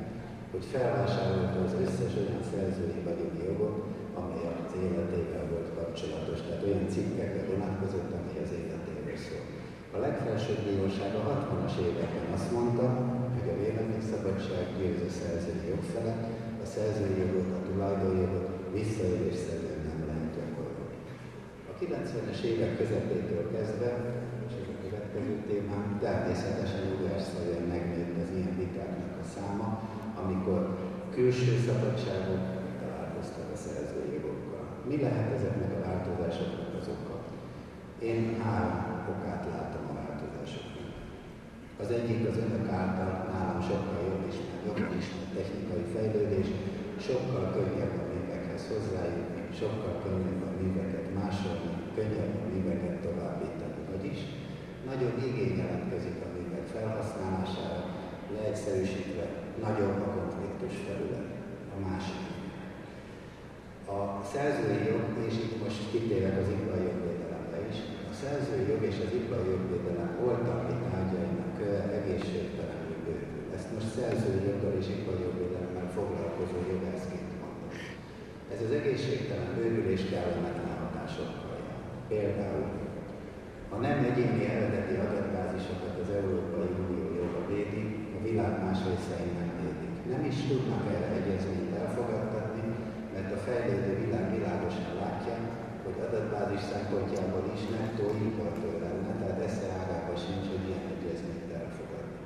S10: hogy felvásárolta az összes olyan szerzői vagyoni jogot, amely az életével volt kapcsolatos, tehát olyan cikkekre vonatkozott, ami az életéről szól. A legfelsőbb bíróság a 60-as években azt mondta, hogy a véleményszabadság győz a szerzői jog felett, a szerzői jogot, a tulajdonjogot visszaélésszerűen nem lehet gyakorolni. A 90-es évek közepétől kezdve, és ez a következő témám, természetesen udvárszerűen megnőtt az ilyen vitáknak a száma, amikor külső szabadságok találkoztak a szerzői jogokkal. Mi lehet ezeknek a változásoknak az oka? Én három okát látom. Az egyik az önök által nálam sokkal jobb ismert, jobban ismert technikai fejlődés, sokkal könnyebb a művekhez hozzájutni, sokkal könnyebb a műveket másolni, könnyebb a műveket továbbítani. Vagyis nagyobb igény jelentkezik a művek felhasználására, leegyszerűsítve nagyobb a konfliktus felület. A másik. A szerzői jog, és itt most kitérek az ipari jogvédelemre is, a szerzői jog és az ipari jogvédelem oltalmi egészségtelenül bővül. Ezt most szerzői joggal és ipari jogvédelemmel foglalkozó jogászként mondom. Ez az egészségtelen bővülés kellemetlen hatásokkal jár. Például, ha nem egyéni eredeti adatbázisokat az Európai Unió joga védi, a világ más részein nem védik. Nem is tudnak erre egyezményt elfogadtatni, mert a fejlődő világ világosan látja, hogy adatbázis szempontjából is nettó importőr lenne, tehát esze ágába sincs, hogy ilyen egyezményt elfogadni.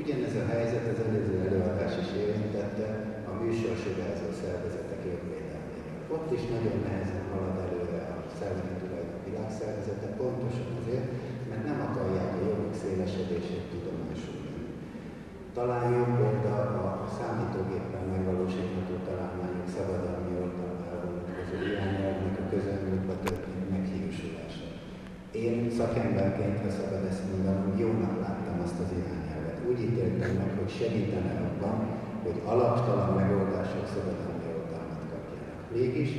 S10: Ugyanez a helyzet az előző előadás is érintette a műsorsugárzó szervezetek jogvédelmével. Ott is nagyon nehezen halad előre a szellemi tulajdon világszervezete, pontosan azért, mert nem akarják a jogok szélesedését tudomásul venni. Talán jobb példa a számítógépen megvalósítható találmányok szabadalmi oldalmára vonatkozó irányelvnek a közelmúltba történt meghiúsulása. Én szakemberként, ha szabad ezt mondanom, jónak láttam azt az irányelvet. Úgy ítéltem meg, hogy segítene abban, hogy alaptalan megoldások szabadalmi oldalmat kapjanak. Mégis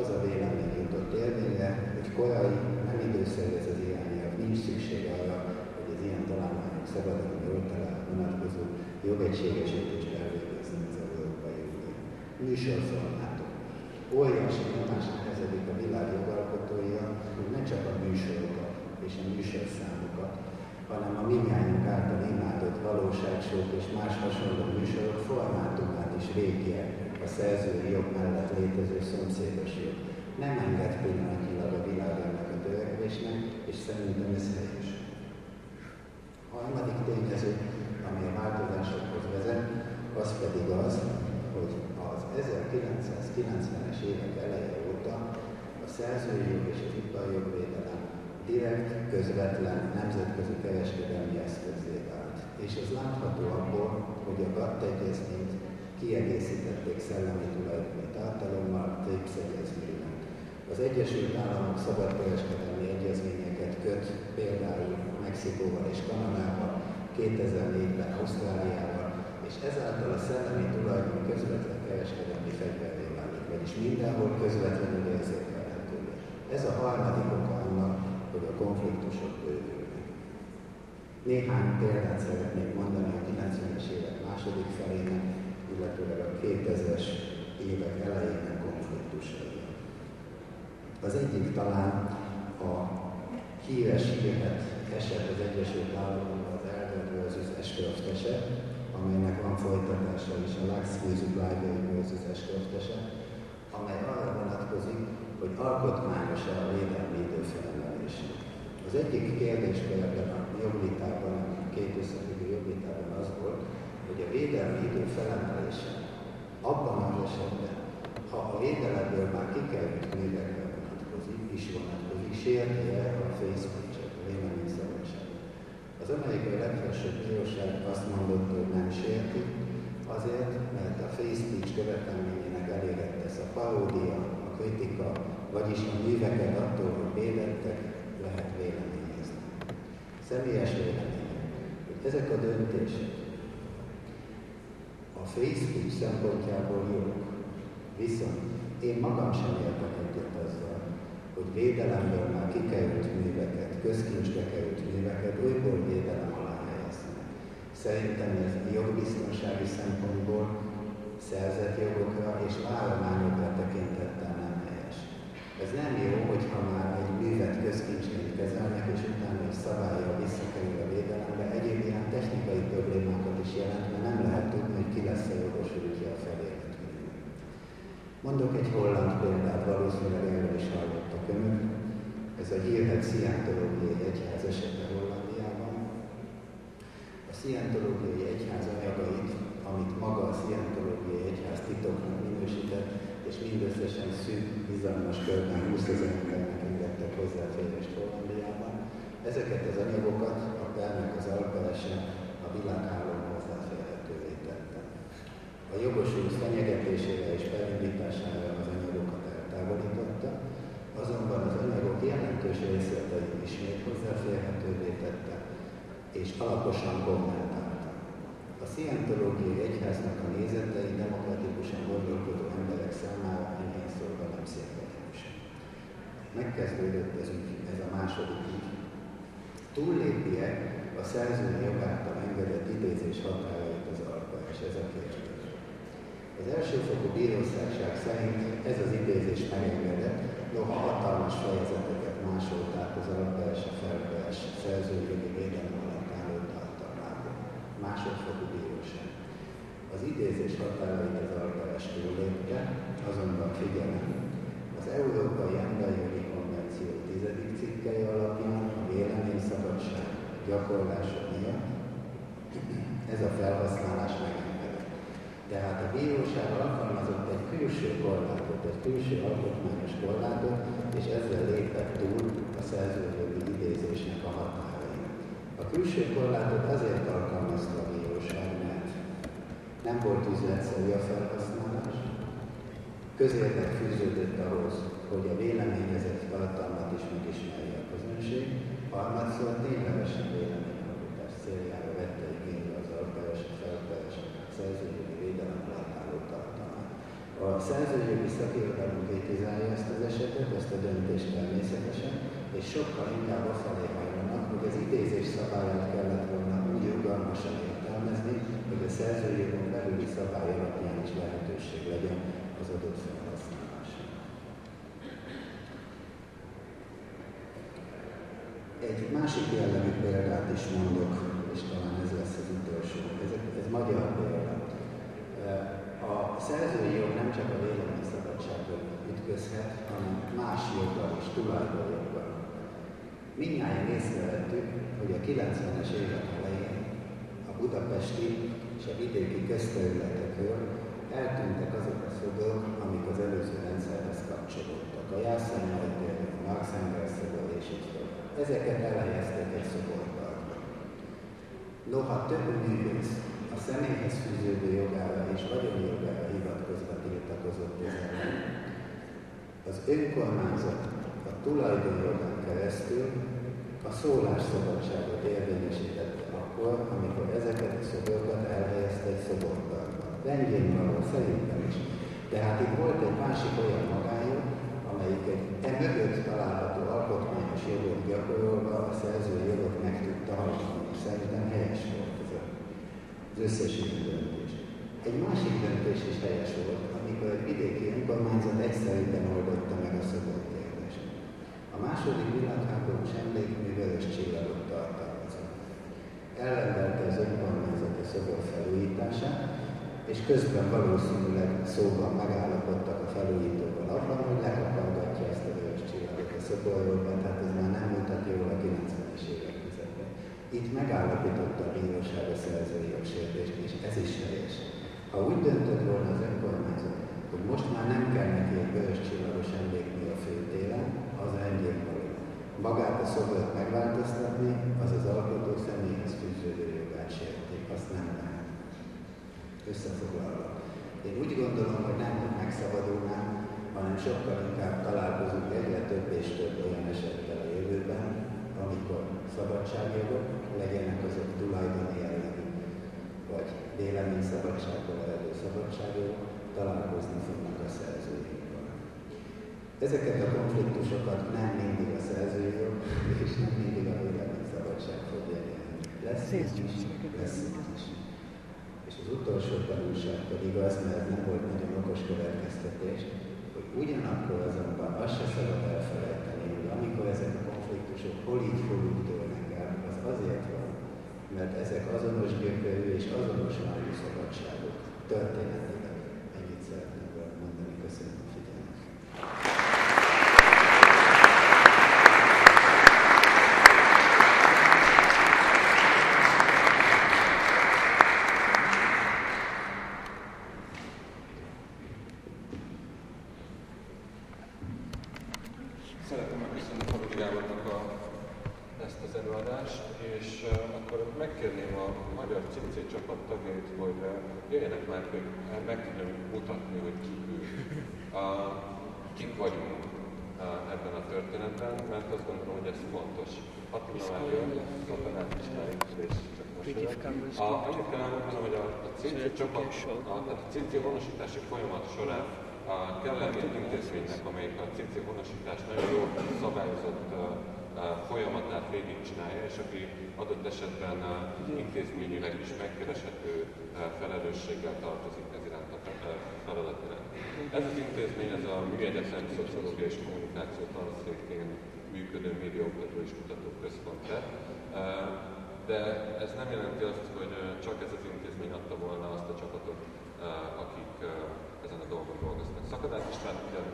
S10: az a vélemény jutott érvényre, hogy korai, nem időszerű ez az irányelv, nincs szükség arra, hogy az ilyen találmányok szabadalmi oldalára vonatkozó jogegységesítést elvégezni az Európai Unió. Műsorformátum. Óriási nyomás nehezedik a világ jogalkotója, hogy ne csak a műsorokat és a műsorszámokat, hanem a minnyájunk által imádott valóságsók és más hasonló műsorok formátumát is végje a szerzői jog mellett létező szomszédos jog. Nem enged pillanatilag a világ ennek a törekvésnek, és szerintem ez helyes. A harmadik tényező, ami a változásokhoz vezet, az pedig az, hogy az 1990-es évek eleje óta a szerzői jog és az iparjogvédelem direkt, közvetlen nemzetközi kereskedelmi eszközé vált. És ez látható abból, hogy a GATT egyezményt kiegészítették szellemi tulajdoni tartalommal, TRIPS egyezményen. Az Egyesült Államok szabadkereskedelmi egyezményeket köt például Mexikóval és Kanadával, 2004-ben Ausztráliával, és ezáltal a szellemi tulajdon közvetlen kereskedelmi fegyveré válik, vagyis mindenhol közvetlenül érzékelhető. Ez a harmadik oka annak, hogy a konfliktusok bővülnek. Néhány példát szeretnék mondani a 90-es évek második felének, illetőleg a 2000-es évek elejének konfliktusai. Az egyik talán a híres hírhet eset az Egyesült Államokban az Elder versus Ashcroft eset, amelynek van folytatása is a Lux Music Library versus Ashcroft eset, amely arra vonatkozik, hogy alkotmányos-e a védelmi idő felemelése. Az egyik kérdés ebben a jogvitában, a két összefüggő jogvitában az volt, hogy a védelmi idő felemelése abban az esetben, ha a védelemből már kikerült művekre vonatkozik, is vonatkozik, sérti-e a face speech-et, a véleményszabadságot. Az amerikai legfelsőbb bíróság azt mondotta, hogy nem sérti, azért, mert a face speech követelményének elégett ez a paródia, a kritika, vagyis a műveket attól, hogy védettek, lehet véleményezni. Személyes vélemény, hogy ezek a döntések a Facebook szempontjából jók. Viszont én magam sem értek egyet azzal, hogy védelemből már kikerült műveket, közkincsbe került műveket újból védelem alá helyeznek. Szerintem ez jogbiztonsági szempontból szerzett jogokra és állományokra tekintettel. Ez nem jó, hogyha már egy művet közkincsként kezelnek, és utána egy szabálya visszakerül a védelembe. Egyéb ilyen technikai problémákat is jelent, mert nem lehet tudni, hogy ki lesz a jogosultja a felépet Mondok egy holland példát, valószínűleg erről is hallottak önök. Ez a hírhet szientológiai egyház esete Hollandiában. A szientológiai egyház anyagait, amit maga a szientológiai egyház titoknak minősített, és mindösszesen szűk, bizalmas körben 20 ezer embernek engedtek hozzáférést Hollandiában. Ezeket az anyagokat a pernek az alperese a világhálón hozzáférhetővé tette. A jogosult fenyegetésére és felindítására az anyagokat eltávolította, azonban az anyagok jelentős részleteit ismét hozzáférhetővé tette, és alaposan kommentálta. A szientológiai egyháznak a nézetei demokratikusan gondolkodó emberek számára ennyi szólva nem. Megkezdődött ez, ez a második ügy. Túllépje a szerzői jogáltal engedett idézés határait az alkalmas, ez a kérdés. Az elsőfokú bíróságság szerint ez az idézés megengedett, noha hatalmas fejezeteket másolt át az alapvers a felvers szerzőjogi védelem alatt álló tartalmából. Másodfokú. Az idézés határait az alapvers túllépte, azonban figyelem, az Európai Emberi Jogi Konvenció 10. cikkei alapján a véleményszabadság gyakorlása miatt ez a felhasználás megengedett. Tehát a bíróság alkalmazott egy külső korlátot, egy külső alkotmányos korlátot, és ezzel lépett túl a szerzőjogi idézésnek a határain. A külső korlátot azért alkalmazta a bíróság, Nem volt üzletszerű a felhasználás. Közérdek fűződött ahhoz, hogy a véleményezett tartalmat is megismerje a közönség, harmadszor ténylegesen véleményalkotás céljára vette igénybe az alperes, felperes, szerzőjogi védelem látáló tartalmat. A szerzőjogi szakirodalom kritizálja ezt az esetet, ezt a döntést természetesen, és sokkal inkább afelé hajlanak, hogy az idézés szabályát kellett volna úgy rugalmasan értelmezni, hogy a szerzőjogon belüli szabály alapján is lehetőség legyen az adott felhasználásra. Egy másik jellemű példát is mondok, és talán ez lesz az utolsó. Ez, ez magyar példa. A szerzői jog nem csak a vélemény szabadsággal ütközhet, hanem más joggal is, tulajdonjoggal. Mindjárt észrevettük, hogy a 90-es évek elején a budapesti és a vidéki közterületekről eltűntek azok a szobor, amik az előző rendszerhez kapcsolódtak. A Jászai például, a Marx Engels szobor és így. Ezeket elhelyezték egy szoborparkba. Noha több művész a személyhez fűződő jogára és vagyoni jogára hivatkozva tiltakozott ezzel, az önkormányzat a tulajdonjogán keresztül a szólásszabadságot érvényesítette akkor, amikor ezeket a szoborokat elhelyezte egy szoborparkba. Rendjén szerintem is. Tehát itt volt egy másik olyan magányok, amelyik egy e található alkotmányos jogot gyakorolva a szerzői jogot meg tudta használni. Szerintem helyes volt ez az összes döntés. Egy másik döntés is helyes volt, amikor egy vidéki önkormányzat egyszerűen oldotta meg a szobor kérdést. A második világháborús emlékmű vörös csillagot tartalmazott. Elrendelte az önkormányzat a szobor felújítását, és közben valószínűleg szóban megállapodtak a felújítóval abban, hogy lekapargatja ezt a vörös csillagot a szoborról, mert hát ez már nem mutat jól a 90-es évek közepén. Itt megállapította a bíróság a szerzői jogsértést, és ez is helyes. Ha úgy döntött volna az önkormányzat, hogy most már nem kell neki egy vörös csillagos emlékmű a főtéren, az rendjén való. Magát a szobort megváltoztatni, az az alkotó személyhez fűződő jogát sérték, azt nem lehet. Összefoglalva. Én úgy gondolom, hogy nem, hogy megszabadulnám, hanem sokkal inkább találkozunk egyre több és több olyan esettel a jövőben, amikor szabadságjogok, legyenek azok tulajdoni jellegű, vagy véleményszabadságból eredő szabadságjogok, találkozni fognak a szerzőjével. Ezeket a konfliktusokat nem mindig a szerzőjog, és nem mindig a véleményszabadság fogja elérni. Lesz is, lesz is. Az utolsó tanulság pedig az, mert nem volt nagyon okos következtetés, hogy ugyanakkor azonban azt se szabad elfelejteni, hogy amikor ezek a konfliktusok hol így hol úgy dőlnek el, az azért van, mert ezek azonos gyökerű és azonos rangú szabadságok történetileg. Ennyit szeretném volna mondani. Köszönöm a figyelmet.
S2: Szeretném megköszönni Faludi Gábornak a, ezt az előadást, és uh, akkor megkérném a magyar CC csapat tagjait, hogy uh, jöjjenek már, hogy uh, meg tudjam mutatni, hogy kik ők. Uh, kik vagyunk uh, ebben a történetben, mert azt gondolom, hogy ez fontos. Attila már jön, Katanát is már itt, és csak most jön. A, annyit kell elmondanom, hogy a, a CC csapat, a, tehát a CC honosítási folyamat során a kell lenni egy intézménynek, amelyik a CC honosítás nagyon jól szabályozott uh, uh, végigcsinálja, és aki adott esetben intézményileg is megkereshető felelősséggel tartozik ez iránt a feladat. Ez az intézmény, ez a Műegyetem Szociológia és Kommunikáció tanszékén működő médiaoktató és kutatóközpont lett. Uh, de ez nem jelenti azt, hogy csak ez az intézmény adta volna azt a csapatot, akik ezen a dolgon dolgoznak. Szakadás István ugyan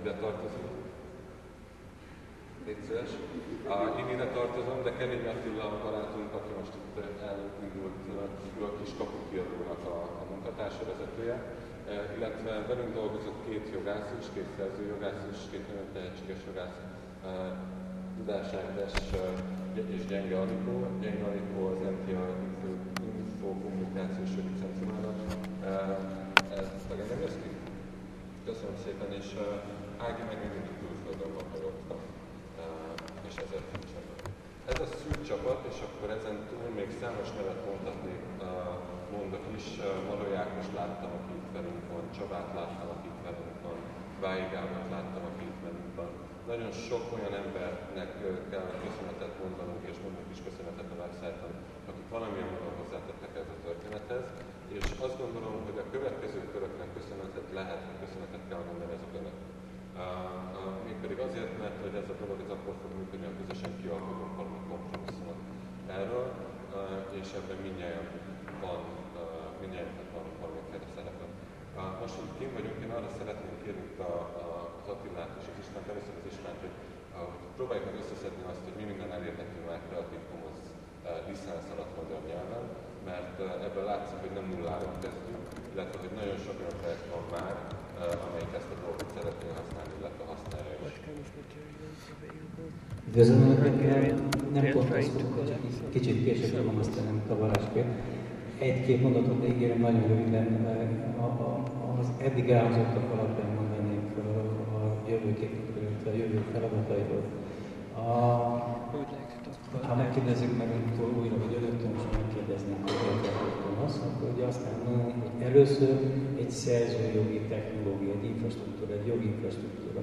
S2: ide tartozik. Légy szíves. Én ide tartozom, de Kemény Attila a barátunk, aki most itt elindult a kis kapukiadónak a, a munkatársa vezetője, illetve velünk dolgozott két jogász is, két szerzőjogász is, két nagyon tehetséges jogász, Tudás Ágnes és Gyenge Anikó. Gyenge Anikó az NTA Info Kommunikációs Jogi Centrumának Köszönöm szépen, és Ági meg még mindig külföldön és ezért nincsen. Ez a szűk csapat, és akkor ezen túl még számos nevet mondhatnék, mondok is. Maró Jákos láttam, aki itt velünk van, Csabát láttam, aki itt velünk van, Vályi Gábort láttam, aki itt velünk van. Nagyon sok olyan embernek kell köszönetet mondanunk, és mondunk is köszönetet a websájton, akik valamilyen módon hozzátettek ez a történethez, és azt gondolom, hogy a következő köröknek köszönetet lehet, hogy köszönetet kell mondani ezek önök. Uh, mégpedig azért, mert hogy ez a dolog ez akkor fog működni, ha közösen kialkotunk valami kompromisszumot erről, és ebben mindjárt van, mindjárt van valamiféle szerepe. Most, hogy kim vagyunk, én arra szeretném kérni a, a, az Attilát és az Ismánt, először az Ismánt, hogy, próbáljuk meg összeszedni azt, hogy mi minden elérhető már Creative Commons licensz alatt magyar nyelven, mert ebből látszik, hogy nem nulláról kezdünk, illetve hogy nagyon sok olyan projekt van már, amelyik ezt a dolgot szeretné használni, illetve használja is.
S11: Üdvözlöm, nem pont azt mondom, csak kicsit később van azt nem kavarásként. Egy-két mondatot ígérem nagyon röviden, az eddig elhangzottak alapján mondanék a jövőképekről, illetve a jövő feladatairól. A, ha megkérdezzük meg újra, vagy előttől, most megkérdeznénk, hogy érdekeltem azt, akkor ugye azt mondom, hogy először egy szerzőjogi technológia, egy infrastruktúra, egy jogi infrastruktúra.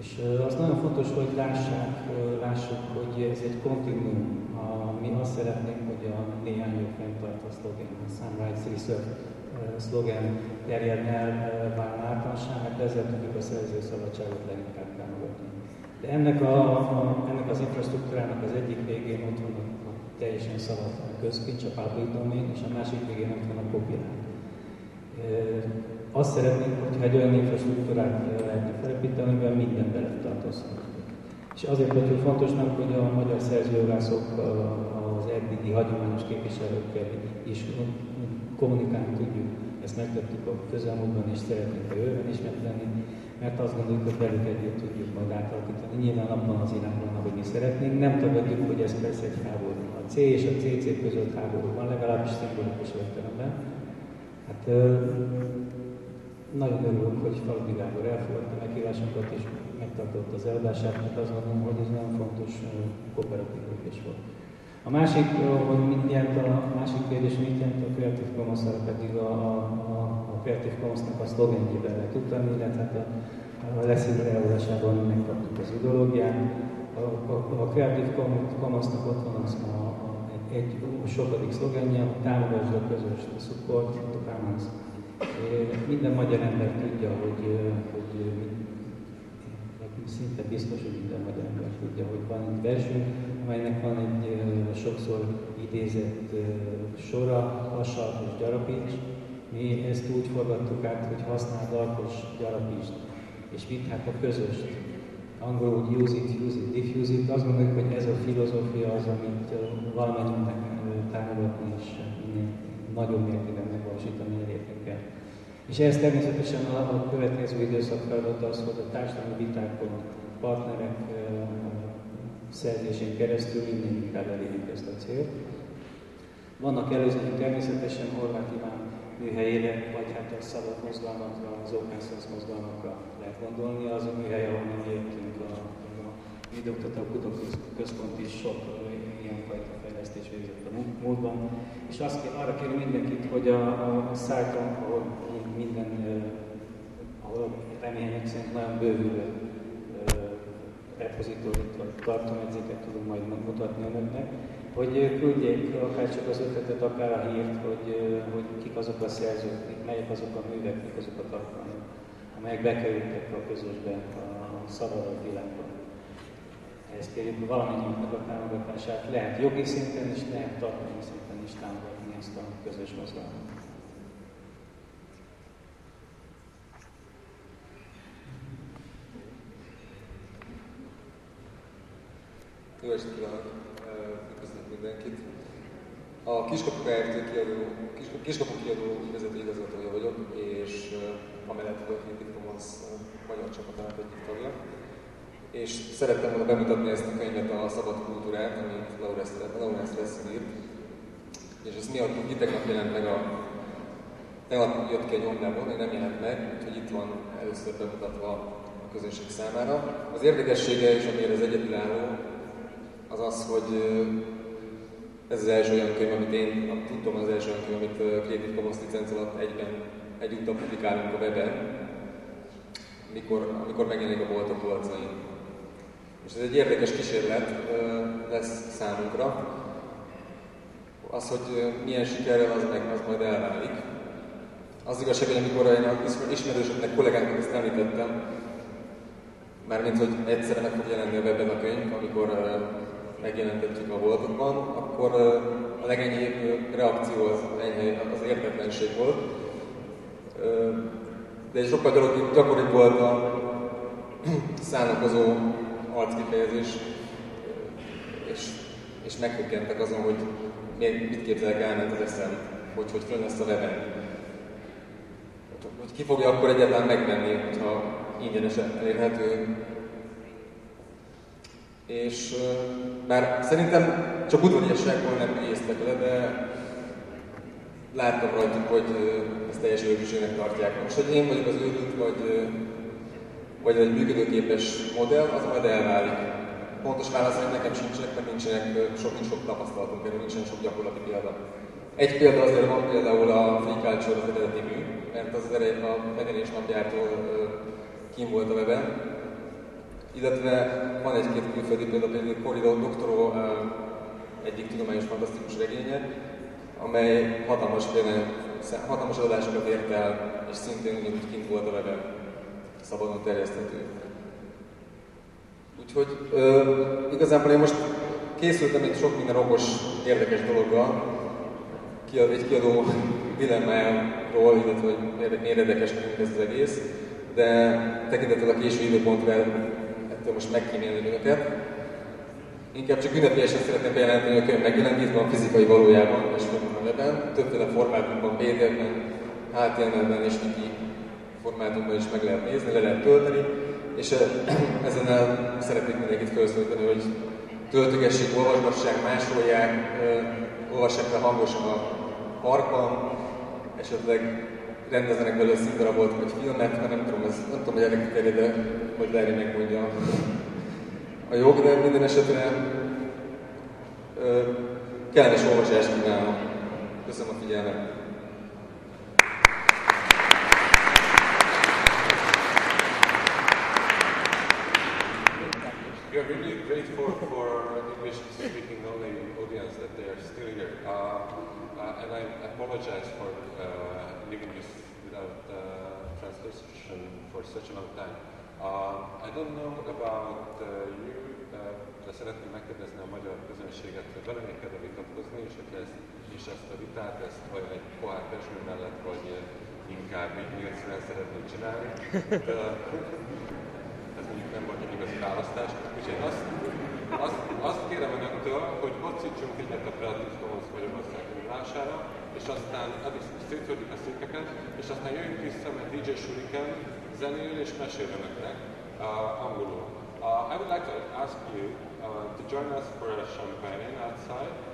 S11: És az nagyon fontos, hogy lássák, lássuk, hogy ez egy kontinuum. Mi azt szeretnénk, hogy a néhány jog fenntart a szlogen, a Sunrise Research szlogen terjedne el, válna általánosá, mert ezzel tudjuk a szerzőszabadságot leginkább. De ennek, a, a, ennek az infrastruktúrának az egyik végén ott van a, a teljesen szabad közkincs, a public domain, és a másik végén ott van a copyright. Azt szeretnénk, hogyha egy olyan infrastruktúrát lehetne felépíteni, amiben minden beletartozhat. És azért vagyok fontosnak, hogy a magyar szerzőjogászok az eddigi hagyományos képviselőkkel is kommunikálni tudjuk. Ezt megtettük a közelmúltban, és szeretnénk a jövőben is megtenni, mert azt gondoljuk, hogy velük együtt tudjuk majd átalakítani. Nyilván abban az irányban, ahogy mi szeretnénk. Nem tagadjuk, hogy ez persze egy háború. A C és a CC között háború van, legalábbis szimbolikus értelemben. Hát nagyon örülök, hogy Faludi Gábor elfogadta meghívásunkat és megtartotta az eladását, mert azt gondolom, hogy ez nagyon fontos kooperatív lépés volt. A másik, hogy mit jelent a, a másik kérdés, mit jelent a Creative commons pedig a, a, a Creative Commons-nak a szlogenjével lehet utalni, illetve hát a, a leszívő előadásában megkaptuk az ideológiát. A, a, a Creative Commons-nak ott van az a, a, egy, egy sokadik szlogenje, támogasd a közös support the commons. Minden magyar ember tudja, hogy, hogy szinte biztos, hogy minden magyar ember tudja, hogy van egy verseny, amelynek van egy sokszor idézett sora, hasad és gyarapíts. Mi ezt úgy forgattuk át, hogy használd alkos gyarapítsd, és mit hát a közöst. Angolul use it, use it, diffuse it. Azt gondoljuk, hogy ez a filozófia az, amit valamennyünknek támogatni és minél nagyobb mértékben megvalósítani elértünk el. És ez természetesen a, a következő időszak feladata az, hogy a társadalmi vitákon, partnerek szerzésén keresztül minél inkább elérjük ezt a célt. Vannak előzmények természetesen Horváth Iván műhelyére, vagy hát a szabad mozgalmakra, az open source mozgalmakra lehet gondolni. Az a műhely, ahol jöttünk, a, a Midoktató Kutatóközpont is sok ilyenfajta fejlesztés végzett a múltban. És azt, arra kérem mindenkit, hogy a, a szájton, ahol minden, ahol remények szerint nagyon bővülő repozitórit vagy tartomedzéket tudunk majd mutatni önöknek, hogy küldjék akár csak az ötletet, akár a hírt, hogy, hogy kik azok a szerzők, melyek azok a művek, mik azok a tartalmak, amelyek bekerültek a közösbe, a szabad világban. Ehhez kérjük valamennyiünknek a támogatását. Lehet jogi szinten is, lehet tartalmi szinten is támogatni ezt a közös mozgalmat.
S12: Jó estét kívánok! Mindenkit! A Kiskapu Kft. kiadó, Kiskapu kiadó vezető igazgatója vagyok, és amellett a Creative Commons magyar csapatának egyik tagja. És szerettem volna bemutatni ezt a könyvet, a Szabad Kultúrát, amit Laurence Resszel írt. És ezt mi adtuk ki, tegnap jelent meg a tegnap jött ki a nyomdából, nem jelent meg, úgyhogy itt van először bemutatva a közönség számára. Az érdekessége és amire az egyedülálló, az az, hogy ez az első olyan könyv, amit én tudtam, az első olyan könyv, amit Creative Commons licenc alatt egyben, egyúttal publikálunk a weben, mikor, amikor megjelenik a boltok polcain. És ez egy érdekes kísérlet lesz számunkra. Az, hogy milyen sikerrel, az meg az majd elválik. Az igazság, hogy amikor én ismerősöknek, kollégáknak ezt említettem, mármint, hogy egyszerre meg fog jelenni a webben a könyv, amikor megjelentettük a boltokban, akkor a legenyhébb reakció az, az értetlenség volt. De sokkal gyakoribb volt a szánakozó arckifejezés, és, és meghökkentek azon, hogy mit képzelek elment az eszem, hogy hogy fönn lesz a weben. Hogy ki fogja akkor egyáltalán megvenni, hogyha ingyenesen elérhető. És bár szerintem csak udvariasságból nem ügyésztek le, de láttam rajtuk, hogy ezt teljes őrűségnek tartják. Most, hogy én vagyok az őrült, vagy vagy egy működőképes modell, az majd elválik. Pontos válasz, hogy nekem sincsenek, mert nincsenek, sok, nincs sok tapasztalatunk erről, nincsen sok gyakorlati példa. Egy példa azért van például a Free Culture az eredeti mű, mert az eredeti a megjelenés napjától kim volt a weben. Illetve van egy-két külföldi példa, például Corridor Doctoro egyik tudományos fantasztikus regénye, amely hatalmas, hatalmas adásokat ért el, és szintén úgy kint volt a weben szabadon terjeszthető. Úgyhogy ö, igazából én most készültem egy sok minden okos, érdekes dologgal, kiad, egy kiadó dilemmájáról, illetve hogy miért érdekes nekünk ez az egész, de tekintettel a késő időpontra ettől most megkímélni önöket. Inkább csak ünnepélyesen szeretném bejelenteni, hogy könyv megjelent, itt fizikai valójában, és van a weben, többféle formátumban, PDF-ben, HTML-ben és Wiki formátumban is meg lehet nézni, le lehet tölteni, és ezen el szeretnék mindenkit felszólítani, hogy töltögessék, olvasgassák, másolják, olvassák fel hangosan a parkban, esetleg rendezenek belőle színdarabot vagy filmet, mert nem tudom, ez, nem tudom, hogy ennek terjed, de hogy Larry megmondja a jog, de minden esetre kellemes olvasást kívánok. Köszönöm a figyelmet!
S2: We are really grateful for English-speaking only audience that they are still here. Uh, uh, and I apologize for uh, for such a long time. Uh, I don't know about uh, you, uh, de szeretném megkérdezni a magyar közönséget, hogy vele még kedve vitatkozni, és hogy ezt, és ezt a vitát, ezt vagy egy pohár pesgő mellett, vagy inkább így nyílcűen szeretnék csinálni. De, ez mondjuk nem volt egy igazi választás. Úgyhogy azt, azt, azt kérem önöktől, hogy kocítsunk egyet a Creative Commons Magyarország indulására, és aztán addig szétföldik a székeket, és aztán jöjjünk vissza, mert DJ Shuriken önöknek uh, angolul. Uh, I would like to ask you uh, to join us for a champagne outside